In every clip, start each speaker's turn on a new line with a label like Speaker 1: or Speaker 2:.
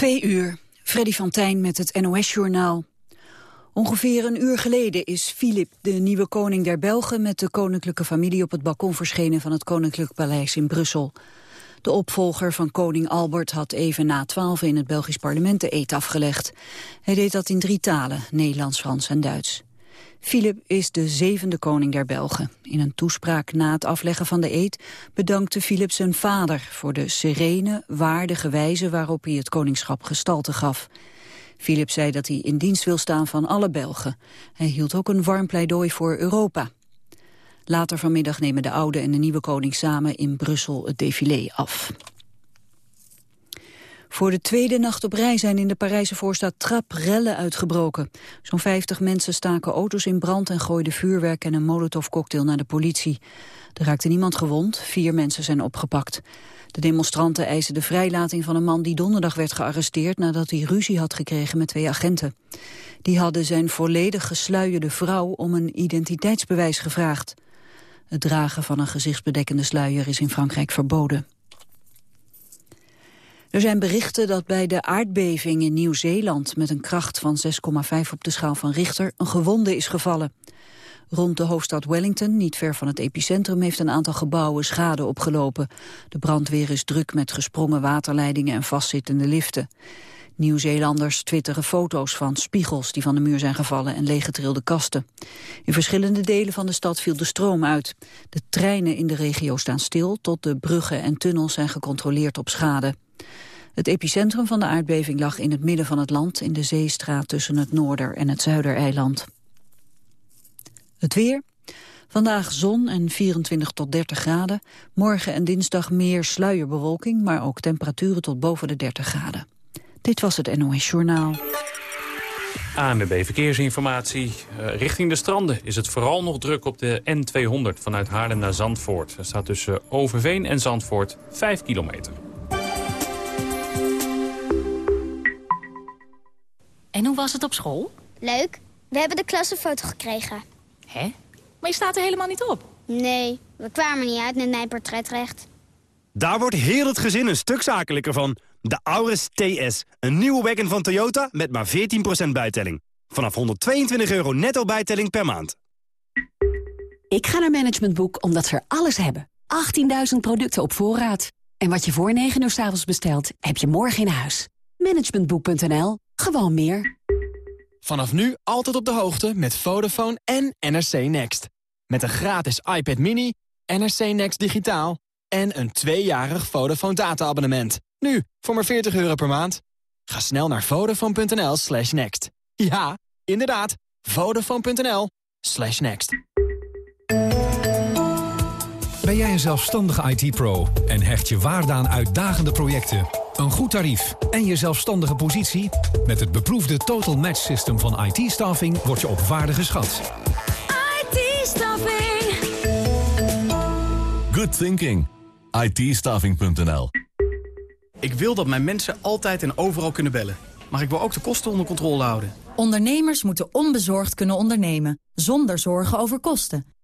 Speaker 1: Twee uur. Freddy van Tijn met het NOS-journaal. Ongeveer een uur geleden is Filip, de nieuwe koning der Belgen... met de koninklijke familie op het balkon verschenen van het Koninklijk Paleis in Brussel. De opvolger van koning Albert had even na twaalf in het Belgisch parlement de eet afgelegd. Hij deed dat in drie talen, Nederlands, Frans en Duits. Filip is de zevende koning der Belgen. In een toespraak na het afleggen van de eed bedankte Filip zijn vader voor de serene, waardige wijze waarop hij het koningschap gestalte gaf. Filip zei dat hij in dienst wil staan van alle Belgen. Hij hield ook een warm pleidooi voor Europa. Later vanmiddag nemen de oude en de nieuwe koning samen in Brussel het défilé af. Voor de tweede nacht op rij zijn in de Parijse voorstad Trap rellen uitgebroken. Zo'n 50 mensen staken auto's in brand en gooiden vuurwerk en een molotovcocktail naar de politie. Er raakte niemand gewond, vier mensen zijn opgepakt. De demonstranten eisen de vrijlating van een man die donderdag werd gearresteerd nadat hij ruzie had gekregen met twee agenten. Die hadden zijn volledig gesluierde vrouw om een identiteitsbewijs gevraagd. Het dragen van een gezichtsbedekkende sluier is in Frankrijk verboden. Er zijn berichten dat bij de aardbeving in Nieuw-Zeeland... met een kracht van 6,5 op de schaal van Richter een gewonde is gevallen. Rond de hoofdstad Wellington, niet ver van het epicentrum... heeft een aantal gebouwen schade opgelopen. De brandweer is druk met gesprongen waterleidingen en vastzittende liften. Nieuw-Zeelanders twitteren foto's van spiegels die van de muur zijn gevallen en leeggetrilde kasten. In verschillende delen van de stad viel de stroom uit. De treinen in de regio staan stil tot de bruggen en tunnels zijn gecontroleerd op schade. Het epicentrum van de aardbeving lag in het midden van het land... in de zeestraat tussen het Noorder- en het Zuidereiland. Het weer. Vandaag zon en 24 tot 30 graden. Morgen en dinsdag meer sluierbewolking... maar ook temperaturen tot boven de 30 graden. Dit was het NOS Journaal.
Speaker 2: ANWB Verkeersinformatie. Uh, richting de stranden is het vooral nog druk op de N200 vanuit Haarlem naar Zandvoort. Er staat tussen Overveen en Zandvoort 5 kilometer.
Speaker 3: En hoe was het op school?
Speaker 4: Leuk. We hebben de klassenfoto gekregen.
Speaker 3: Hè? Maar je staat er helemaal niet op.
Speaker 4: Nee, we kwamen niet uit met mijn portretrecht.
Speaker 5: Daar wordt heel het gezin een stuk zakelijker van. De Auris TS, een nieuwe wagon van Toyota met maar 14% bijtelling. Vanaf 122 euro netto bijtelling per maand.
Speaker 6: Ik ga naar Management Boek omdat ze er alles hebben. 18.000 producten op voorraad. En wat je voor 9 uur s avonds bestelt, heb je morgen in huis. Managementboek.nl gewoon meer.
Speaker 7: Vanaf nu altijd op de hoogte met Vodafone en NRC Next. Met een gratis iPad mini, NRC Next digitaal... en een tweejarig Vodafone data-abonnement. Nu, voor maar 40 euro per maand. Ga snel naar vodafone.nl slash next. Ja, inderdaad, vodafone.nl slash next.
Speaker 8: Ben jij een zelfstandige IT-pro en hecht je waarde aan uitdagende projecten... Een goed tarief en je zelfstandige positie? Met het beproefde Total Match System van IT-staffing word je op waarde geschat.
Speaker 9: IT-staffing.
Speaker 10: Good thinking. it
Speaker 11: Ik wil dat mijn mensen altijd en overal kunnen bellen. Maar ik wil ook de kosten onder controle houden.
Speaker 12: Ondernemers moeten onbezorgd kunnen ondernemen, zonder zorgen over kosten.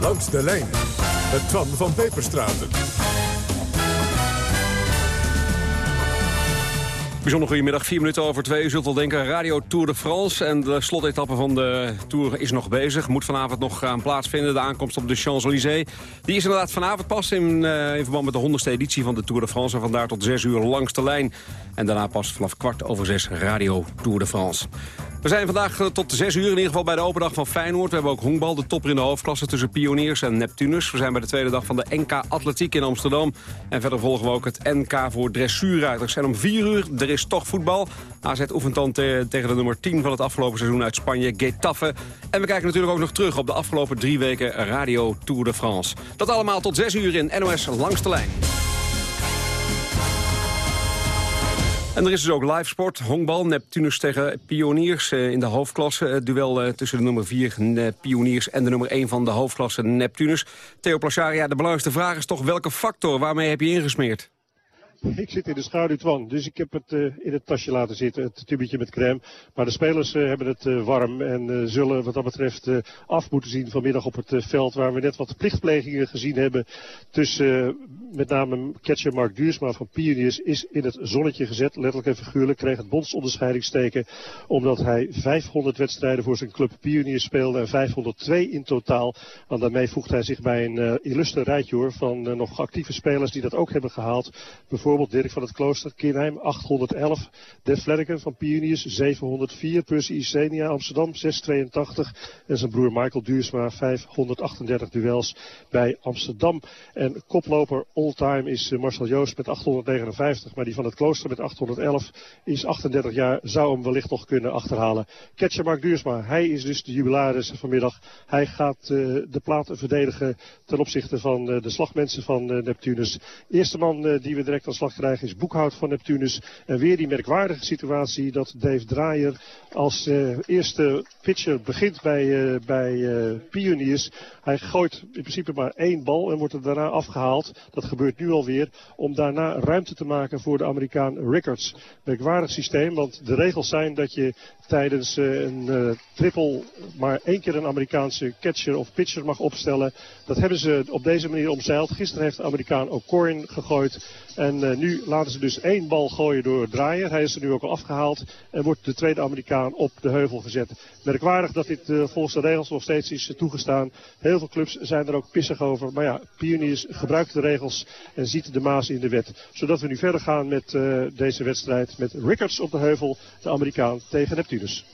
Speaker 13: Langs de lijn met Twan van Peperstraten.
Speaker 14: Bijzonder goedemiddag, vier minuten over twee. U zult wel denken, Radio Tour de France. En de slotetappe van de Tour is nog bezig. Moet vanavond nog gaan plaatsvinden, de aankomst op de Champs-Élysées. Die is inderdaad vanavond pas in, uh, in verband met de 100ste editie van de Tour de France. En vandaar tot zes uur langs de lijn. En daarna pas vanaf kwart over zes Radio Tour de France. We zijn vandaag eh, tot 6 uur in ieder geval bij de open dag van Feyenoord. We hebben ook honkbal, de topper in de hoofdklasse tussen Pioniers en Neptunus. We zijn bij de tweede dag van de NK Atletiek in Amsterdam. En verder volgen we ook het NK voor dressuurruiters. En om 4 uur, er is toch voetbal. AZ oefent dan tegen de nummer 10 van het afgelopen seizoen uit Spanje, Getafe. En we kijken natuurlijk ook nog terug op de afgelopen drie weken Radio Tour de France. Dat allemaal tot 6 uur in NOS Langs de Lijn. En er is dus ook live sport, honkbal, Neptunus tegen Pioniers eh, in de hoofdklasse. Het duel eh, tussen de nummer 4 Pioniers en de nummer 1 van de hoofdklasse Neptunus. Theo Placharia, de belangrijkste vraag is toch welke factor, waarmee heb je ingesmeerd?
Speaker 9: Ik zit in de schaduwtwang, dus ik heb het uh, in het tasje laten zitten, het tubetje met crème. Maar de spelers uh, hebben het uh, warm en zullen wat dat betreft af moeten zien vanmiddag op het veld. Waar we net wat plichtplegingen gezien hebben tussen met name catcher Mark Duursma van Pioniers is in het zonnetje gezet. Letterlijk en figuurlijk kreeg het bondsonderscheidingsteken omdat hij 500 wedstrijden voor zijn club Pioniers speelde en 502 in totaal. En daarmee voegt hij zich bij een illustre rijtje hoor, van nog actieve spelers die dat ook hebben gehaald. Bijvoorbeeld Bijvoorbeeld Dirk van het Klooster, Kinheim 811. Def Flanagan van Pioniers 704. Percy Isenia Amsterdam 682. En zijn broer Michael Duursma 538 duels bij Amsterdam. En koploper all-time is eh, Marcel Joost met 859. Maar die van het Klooster met 811 is 38 jaar. Zou hem wellicht nog kunnen achterhalen. Catcher Mark Duursma, hij is dus de jubilaris vanmiddag. Hij gaat uh, de plaat verdedigen ten opzichte van uh, de slagmensen van Neptunus. Eerste man die we direct als slag krijgen is Boekhout van Neptunus. En weer die merkwaardige situatie dat Dave Draaier als uh, eerste pitcher begint bij, uh, bij uh, Pioniers. Hij gooit in principe maar één bal en wordt er daarna afgehaald. Dat gebeurt nu alweer. Om daarna ruimte te maken voor de Amerikaan Rickards. Merkwaardig systeem, want de regels zijn dat je tijdens een triple maar één keer een Amerikaanse catcher of pitcher mag opstellen. Dat hebben ze op deze manier omzeild. Gisteren heeft de Amerikaan O'Corin gegooid. En uh, nu laten ze dus één bal gooien door Draaier. Hij is er nu ook al afgehaald. En wordt de tweede Amerikaan op de heuvel gezet. Merkwaardig dat dit uh, volgens de regels nog steeds is toegestaan. Heel veel clubs zijn er ook pissig over. Maar ja, Pioniers gebruikt de regels en ziet de maas in de wet. Zodat we nu verder gaan met deze wedstrijd. Met Rickards op de heuvel, de Amerikaan tegen Neptunus.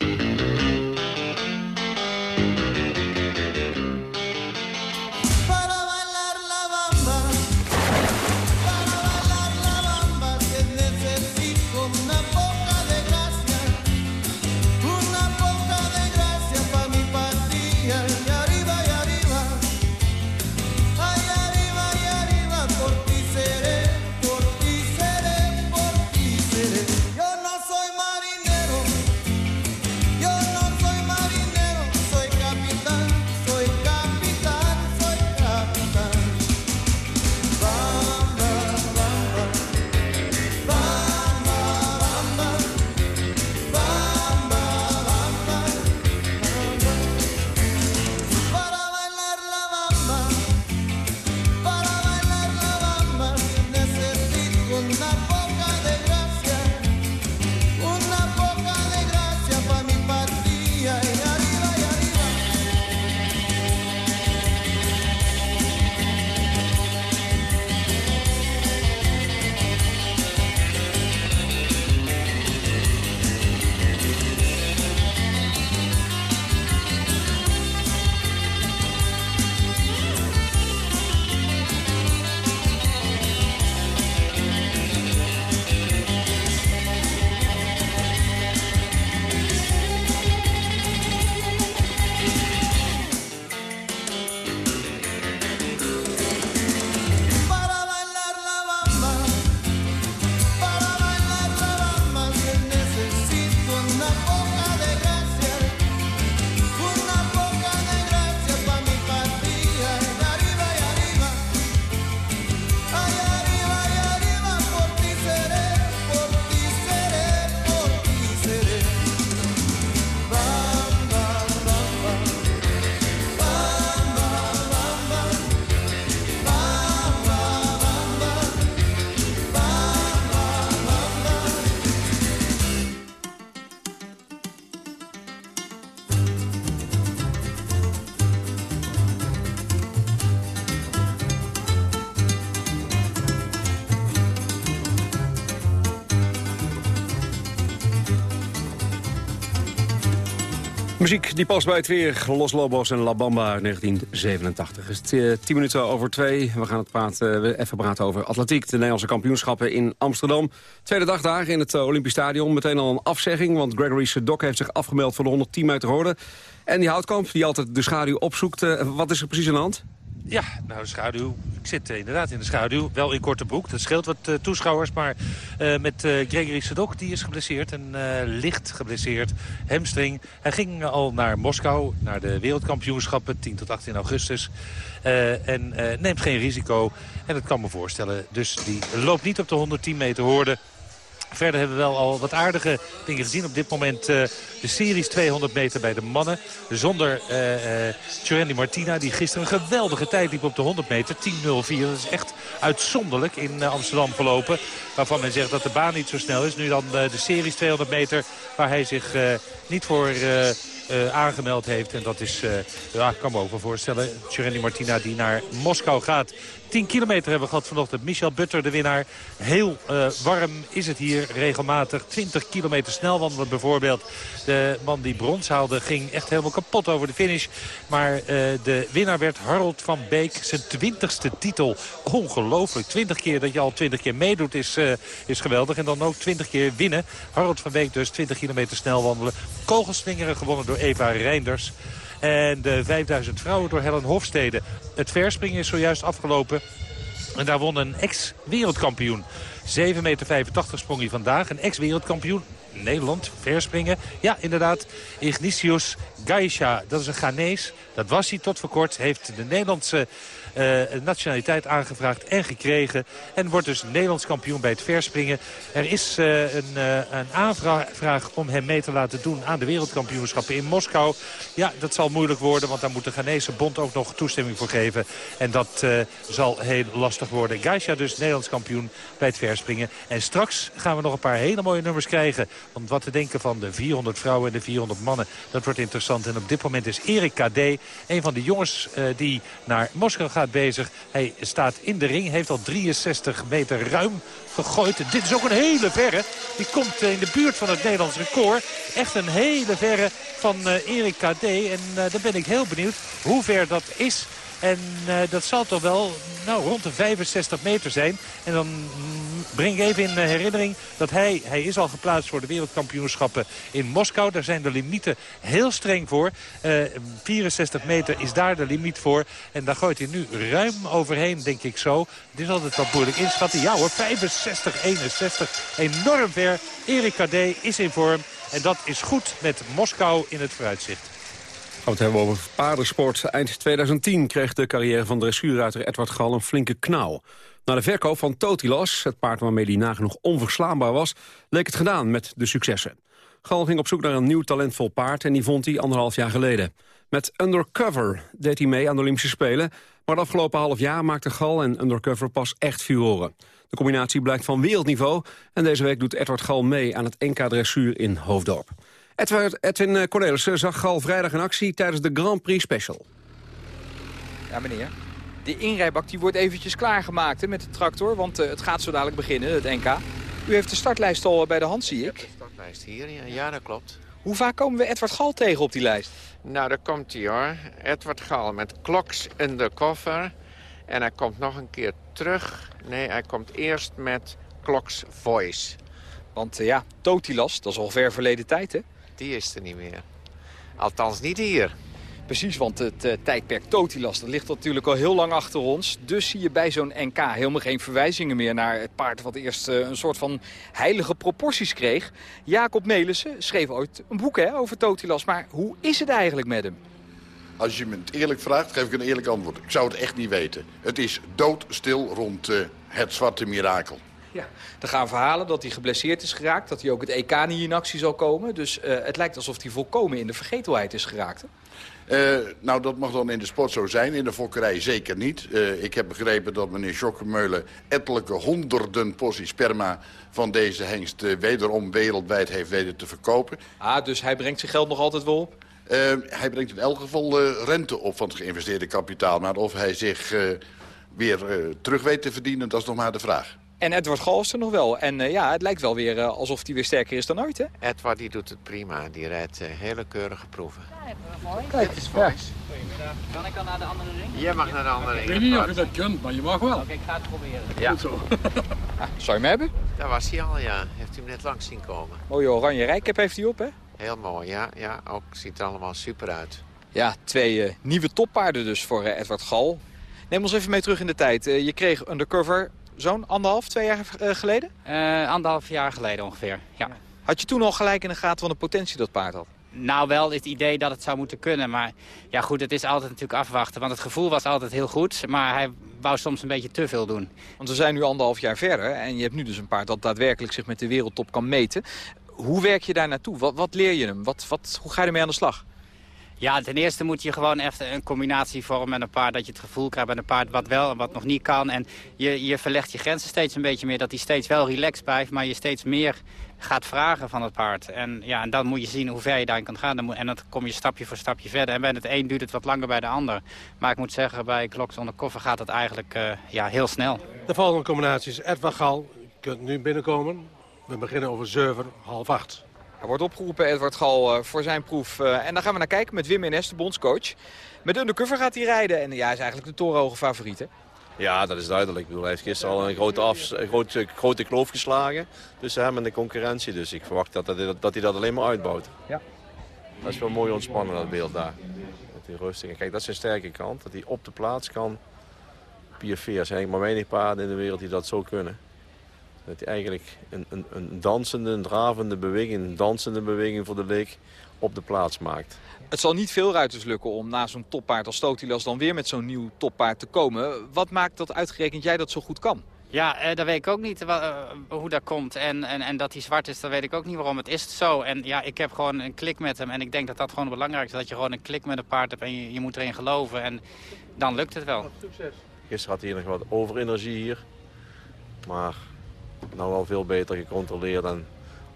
Speaker 14: Muziek die past bij het weer. Los Lobos en La Bamba 1987. Het is uh, tien minuten over twee. We gaan het praten, even praten over atletiek. De Nederlandse kampioenschappen in Amsterdam. Tweede dag daar in het uh, Olympisch Stadion. Meteen al een afzegging, want Gregory Sedok heeft zich afgemeld voor de 110 meter horde. En die houtkamp, die altijd de schaduw opzoekt. Uh, wat is er precies aan de hand?
Speaker 15: Ja, nou schaduw. Ik zit uh, inderdaad in de schaduw. Wel in korte broek. Dat scheelt wat uh, toeschouwers. Maar uh, met Gregory Sedok, die is geblesseerd. En licht geblesseerd. Hamstring. Hij ging al naar Moskou. Naar de wereldkampioenschappen. 10 tot 18 augustus. en neemt geen risico. En dat kan me voorstellen. Dus die loopt niet op de 110 meter hoorde. Verder hebben we wel al wat aardige dingen gezien. Op dit moment uh, de series 200 meter bij de mannen. Zonder uh, Martina, die gisteren een geweldige tijd liep op de 100 meter. 10.04. Dat is echt uitzonderlijk in Amsterdam verlopen. Waarvan men zegt dat de baan niet zo snel is. Nu dan de series 200 meter waar hij zich niet voor... Aangemeld heeft. En dat is, ja, ik kan me ook wel voorstellen, Tjerendi Martina die naar Moskou gaat. 10 kilometer hebben we gehad vanochtend. Michel Butter, de winnaar. Heel uh, warm is het hier regelmatig. 20 kilometer snel wandelen bijvoorbeeld. De man die brons haalde ging echt helemaal kapot over de finish. Maar uh, de winnaar werd Harold van Beek. Zijn twintigste titel. Ongelooflijk. 20 keer dat je al 20 keer meedoet is, uh, is geweldig. En dan ook 20 keer winnen. Harold van Beek dus 20 kilometer snel wandelen. Kogelslingeren gewonnen door Eva Reinders. En de 5000 vrouwen door Helen Hofstede. Het verspringen is zojuist afgelopen. En daar won een ex-wereldkampioen. 7,85 meter sprong hij vandaag. Een ex-wereldkampioen. Nederland, verspringen. Ja, inderdaad. Ignatius Gaisha, dat is een Ghanese. Dat was hij tot voor kort. Heeft de Nederlandse nationaliteit aangevraagd en gekregen. En wordt dus Nederlands kampioen bij het verspringen. Er is uh, een, uh, een, aanvraag om hem mee te laten doen aan de wereldkampioenschappen in Moskou. Ja, dat zal moeilijk worden, want daar moet de Ghanese bond ook nog toestemming voor geven. En dat zal heel lastig worden. Gaisha dus Nederlands kampioen bij het verspringen. En straks gaan we nog een paar hele mooie nummers krijgen. Want wat te denken van de 400 vrouwen en de 400 mannen, dat wordt interessant. En op dit moment is Erik KD, een van de jongens die naar Moskou gaat bezig. Hij staat in de ring, heeft al 63 meter ruim gegooid. Dit is ook een hele verre. Die komt in de buurt van het Nederlands record. Echt een hele verre van uh, Erik KD. En uh, dan ben ik heel benieuwd hoe ver dat is. En uh, dat zal toch wel nou, rond de 65 meter zijn. En dan breng ik even in herinnering dat hij, hij is al geplaatst voor de wereldkampioenschappen in Moskou. Daar zijn de limieten heel streng voor. Uh, 64 meter is daar de limiet voor. En daar gooit hij nu ruim overheen, denk ik zo. Het is altijd wat moeilijk inschatten. Ja hoor, 65, 61. Enorm ver. Erik Kadé is in vorm. En dat is goed met Moskou in het vooruitzicht.
Speaker 14: We het hebben over paardensport. Eind 2010 kreeg de carrière van dressuurruiter Edward Gal een flinke knauw. Na de verkoop van Totilas, het paard waarmee hij nagenoeg onverslaanbaar was... leek het gedaan met de successen. Gal ging op zoek naar een nieuw talentvol paard en die vond hij anderhalf jaar geleden. Met Undercover deed hij mee aan de Olympische Spelen... maar het afgelopen half jaar maakte Gal en Undercover pas echt furoren. De combinatie blijkt van wereldniveau en deze week doet Edward Gal mee aan het NK Dressuur in Hoofddorp. Edwin eh, Cornelissen zag Gal vrijdag in actie tijdens de Grand Prix Special.
Speaker 16: Ja, meneer. De inrijbak die wordt eventjes klaargemaakt hè, met de tractor, want uh, het gaat zo dadelijk beginnen, het NK. U heeft de startlijst al bij de hand, zie ik.
Speaker 17: de startlijst hier, ja, ja, dat klopt.
Speaker 16: Hoe vaak komen we Edward Gal tegen op die lijst?
Speaker 17: Nou, daar komt hij hoor. Edward Gal met Clocks Undercover. En hij komt nog een keer terug. Nee, hij komt eerst met Clocks Voice.
Speaker 16: Want uh, ja, Totilas, dat is al ver verleden tijd, hè?
Speaker 17: Die is er niet meer. Althans niet hier.
Speaker 16: Precies, want het uh, tijdperk Totilas dat ligt natuurlijk al heel lang achter ons. Dus zie je bij zo'n NK helemaal geen verwijzingen meer naar het paard... wat eerst uh, een soort van heilige proporties kreeg. Jacob Nelissen schreef ooit een boek hè, over Totilas. Maar hoe is het eigenlijk met hem?
Speaker 18: Als je me het eerlijk vraagt, geef ik een eerlijk antwoord. Ik zou het echt niet weten. Het is doodstil rond uh, het zwarte mirakel.
Speaker 16: Ja, er gaan verhalen dat hij geblesseerd is geraakt. Dat hij ook het EK niet in actie zal komen. Dus uh, het lijkt alsof hij volkomen in de vergetelheid is geraakt.
Speaker 18: Uh, nou, dat mag dan in de sport zo zijn. In de fokkerij zeker niet. Uh, ik heb begrepen dat meneer Schokkemeulen ettelijke honderden porties sperma van deze hengst uh, wederom wereldwijd heeft weten te verkopen.
Speaker 16: Ah, dus hij brengt zijn geld nog altijd wel op?
Speaker 18: hij brengt in elk geval rente op van het geïnvesteerde kapitaal. Maar of hij zich weer terug weet te verdienen, dat is nog maar de vraag.
Speaker 16: En Edward Gal is er nog wel. En uh, ja, het lijkt wel weer uh, alsof hij weer sterker is dan ooit, hè?
Speaker 17: Edward die doet het prima. Die rijdt uh, hele keurige proeven.
Speaker 16: Ja, hebben we mooi. Kijk, eens ja. Goedemiddag. Kan ik dan naar de andere ring?
Speaker 17: Jij mag naar de andere ring.
Speaker 19: Ik weet niet of je dat kunt, maar je mag wel.
Speaker 16: Oké, okay, ik ga het proberen.
Speaker 17: Ja.
Speaker 19: Goed zo.
Speaker 16: ah, zou je hem hebben?
Speaker 17: Daar was hij al, ja. Heeft u hem net langs zien komen.
Speaker 16: Mooie oranje rijkep heeft hij op, hè?
Speaker 17: Heel mooi, ja. ja. Ook ziet er allemaal super uit.
Speaker 16: Ja, twee nieuwe toppaarden dus voor Edward Gal. Neem ons even mee terug in de tijd. je kreeg undercover zo'n anderhalf, twee jaar geleden?
Speaker 19: anderhalf jaar geleden ongeveer, ja.
Speaker 16: Had je toen al gelijk in de gaten van de potentie dat paard had?
Speaker 19: Nou, wel het idee dat het zou moeten kunnen. Maar ja, goed, het is altijd natuurlijk afwachten. Want het gevoel was altijd heel goed. Maar hij wou soms een beetje te veel doen.
Speaker 16: Want we zijn nu anderhalf jaar verder. En je hebt nu dus een paard dat daadwerkelijk zich met de wereldtop kan meten. Hoe werk je daar naartoe? Wat, wat leer je hem? Wat, wat, hoe ga je ermee aan de slag?
Speaker 19: Ja, ten eerste moet je gewoon echt een combinatie vormen met een paard... dat je het gevoel krijgt met een paard wat wel en wat nog niet kan. En je, je verlegt je grenzen steeds een beetje meer. Dat hij steeds wel relaxed blijft, maar je steeds meer gaat vragen van het paard. En, ja, en dan moet je zien hoe ver je daarin kan gaan. En dan kom je stapje voor stapje verder. En bij het een duurt het wat langer bij de ander. Maar ik moet zeggen, bij Kloks onder koffer gaat het eigenlijk uh, ja, heel snel.
Speaker 13: De volgende combinatie is Edward Gal. Je kunt nu binnenkomen. We beginnen over 7, half 8.
Speaker 16: Er wordt opgeroepen, Edward Gal, eh, voor zijn proef. Eh, en dan gaan we naar kijken met Wim Ines, de bondscoach. Met undercover gaat hij rijden. En ja, is eigenlijk de torenhoge favoriet, hè?
Speaker 20: Ja, dat is duidelijk. Ik bedoel, hij heeft gisteren al een grote, af, een grote, grote kloof geslagen tussen hem en de concurrentie. Dus ik verwacht dat, dat, dat hij dat alleen maar uitbouwt. Ja. Dat is wel mooi ontspannen, dat beeld daar. Dat hij rustig. En kijk, dat is zijn sterke kant. Dat hij op de plaats kan. Pierre Er zijn maar weinig paarden in de wereld die dat zo kunnen. Dat hij eigenlijk een, een, een dansende, een dravende beweging, een dansende beweging voor de leek op de plaats maakt.
Speaker 16: Het zal niet veel ruiters lukken om na zo'n toppaard als Stotilas dan weer met zo'n nieuw toppaard te komen. Wat maakt dat uitgerekend jij dat zo goed kan?
Speaker 19: Ja, eh, dat weet ik ook niet uh, hoe dat komt. En, en, en dat hij zwart is, dat weet ik ook niet waarom. Het is zo. En ja, ik heb gewoon een klik met hem. En ik denk dat dat gewoon belangrijk is. Dat je gewoon een klik met een paard hebt en je, je moet erin geloven. En dan lukt het wel.
Speaker 20: Succes. Gisteren had hij nog wat overenergie hier. Maar nou wel veel beter gecontroleerd en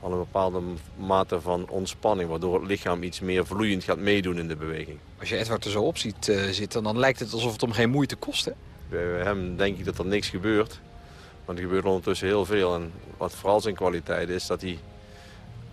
Speaker 20: al een bepaalde mate van ontspanning... waardoor het lichaam iets meer vloeiend gaat meedoen in de beweging.
Speaker 16: Als je Edward er zo op ziet uh, zitten, dan lijkt het alsof het om geen moeite kost. Hè?
Speaker 20: Bij hem denk ik dat er niks gebeurt. Want er gebeurt ondertussen heel veel. En wat vooral zijn kwaliteit is, dat hij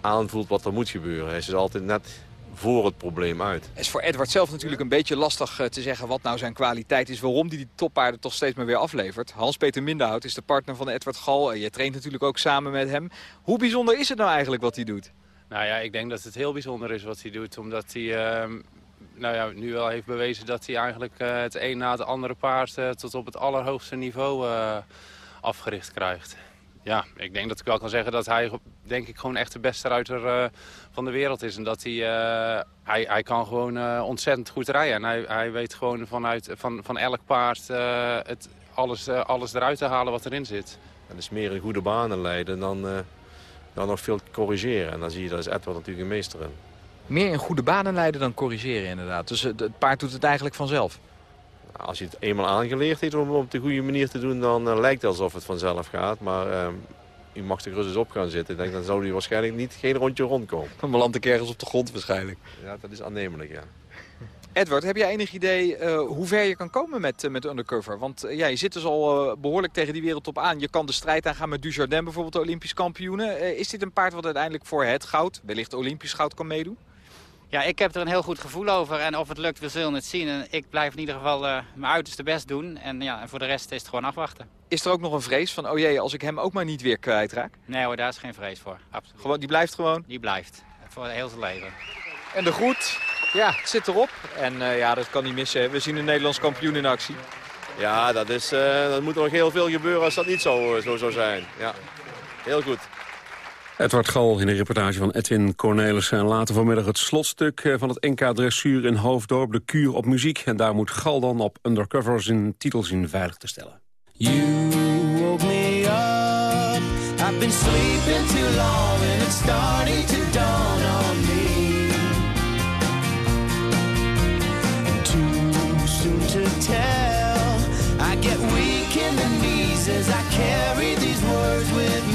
Speaker 20: aanvoelt wat er moet gebeuren. Hij is dus altijd net voor het probleem uit.
Speaker 16: Het is voor Edward zelf natuurlijk een beetje lastig eh, te zeggen wat nou zijn kwaliteit is. Waarom hij die toppaarden toch steeds maar weer aflevert. Hans-Peter Minderhout is de partner van Edward Gal. Je traint natuurlijk ook samen met hem. Hoe bijzonder is het nou eigenlijk wat hij doet?
Speaker 21: Nou ja, ik denk dat het heel bijzonder is wat hij doet. Omdat hij uh, nou ja, nu wel heeft bewezen dat hij eigenlijk uh, het een na het andere paard... Uh, tot op het allerhoogste niveau afgericht krijgt ja, ik denk dat ik wel kan zeggen dat hij denk ik gewoon echt de beste ruiter uh, van de wereld is. En dat hij, uh, hij, hij kan gewoon uh, ontzettend goed rijden. En hij, hij weet gewoon vanuit, van, van elk paard het, alles, alles eruit te halen wat erin zit.
Speaker 20: Dat is meer een goede banen leiden dan, dan nog veel corrigeren. En dan zie je, dat is Edward natuurlijk een meester in.
Speaker 16: Meer in goede banen leiden dan corrigeren inderdaad. Dus het paard doet het eigenlijk vanzelf.
Speaker 20: Als je het eenmaal aangeleerd heeft om het op de goede manier te doen... dan uh, lijkt het alsof het vanzelf gaat. Maar uh, u mag er eens op gaan zitten. Ik denk, dan zou u waarschijnlijk niet geen rondje rondkomen.
Speaker 16: Dan belandt ik ergens op de grond waarschijnlijk.
Speaker 20: Ja, dat is aannemelijk, ja.
Speaker 16: Edward, heb jij enig idee uh, hoe ver je kan komen met, uh, met Undercover? Want uh, ja, je zit dus al behoorlijk tegen die wereldtop aan. Je kan de strijd aangaan met Dujardin, bijvoorbeeld de Olympisch kampioenen. is dit een paard wat uiteindelijk voor het goud, wellicht Olympisch goud, kan meedoen?
Speaker 19: Ja, ik heb er een heel goed gevoel over. En of het lukt, we zullen het zien. En ik blijf in ieder geval uh, mijn uiterste best doen. En, ja, en voor de rest is het gewoon afwachten.
Speaker 16: Is er ook nog een vrees van, oh jee, als ik hem ook maar niet weer kwijtraak?
Speaker 19: Nee hoor, daar is geen vrees voor. Absoluut.
Speaker 16: Gewoon, die blijft gewoon?
Speaker 19: Die blijft. Voor heel zijn leven.
Speaker 16: En de groet, ja, het zit erop. En uh, ja, dat kan niet missen. We zien een Nederlands kampioen in actie.
Speaker 20: Ja, dat, is, uh, dat moet er nog heel veel gebeuren als dat niet zo, zo zou zijn. Ja, heel goed.
Speaker 14: Edward Gal in een reportage van Edwin Cornelissen. En later vanmiddag het slotstuk eh, van het NK Dressuur in Hoofddorp, de kuur op muziek. En daar moet Gal dan op undercover zijn titels in veilig te stellen. You woke me up, I've been sleeping too long and it's starting to dawn on me. Too soon to tell, I get weak in the knees as I carry these words with me.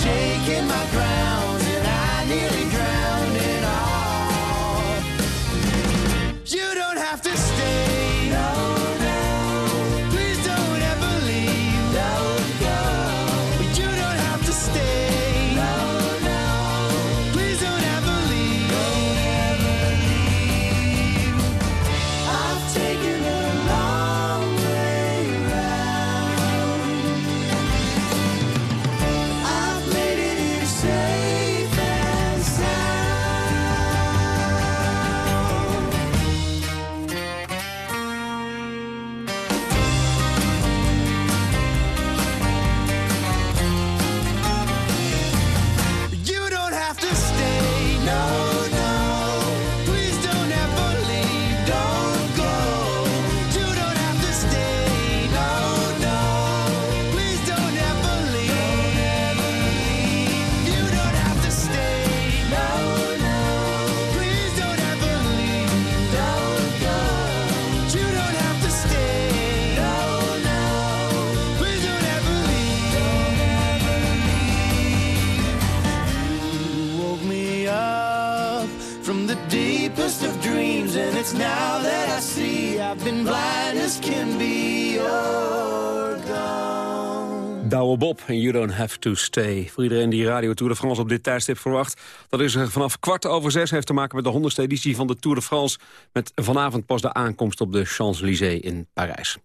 Speaker 14: En You Don't Have To Stay. Voor iedereen die Radio Tour de France op dit tijdstip verwacht... dat is er vanaf kwart over zes heeft te maken met de honderdste editie van de Tour de France... met vanavond pas de aankomst op de Champs-Élysées in Parijs.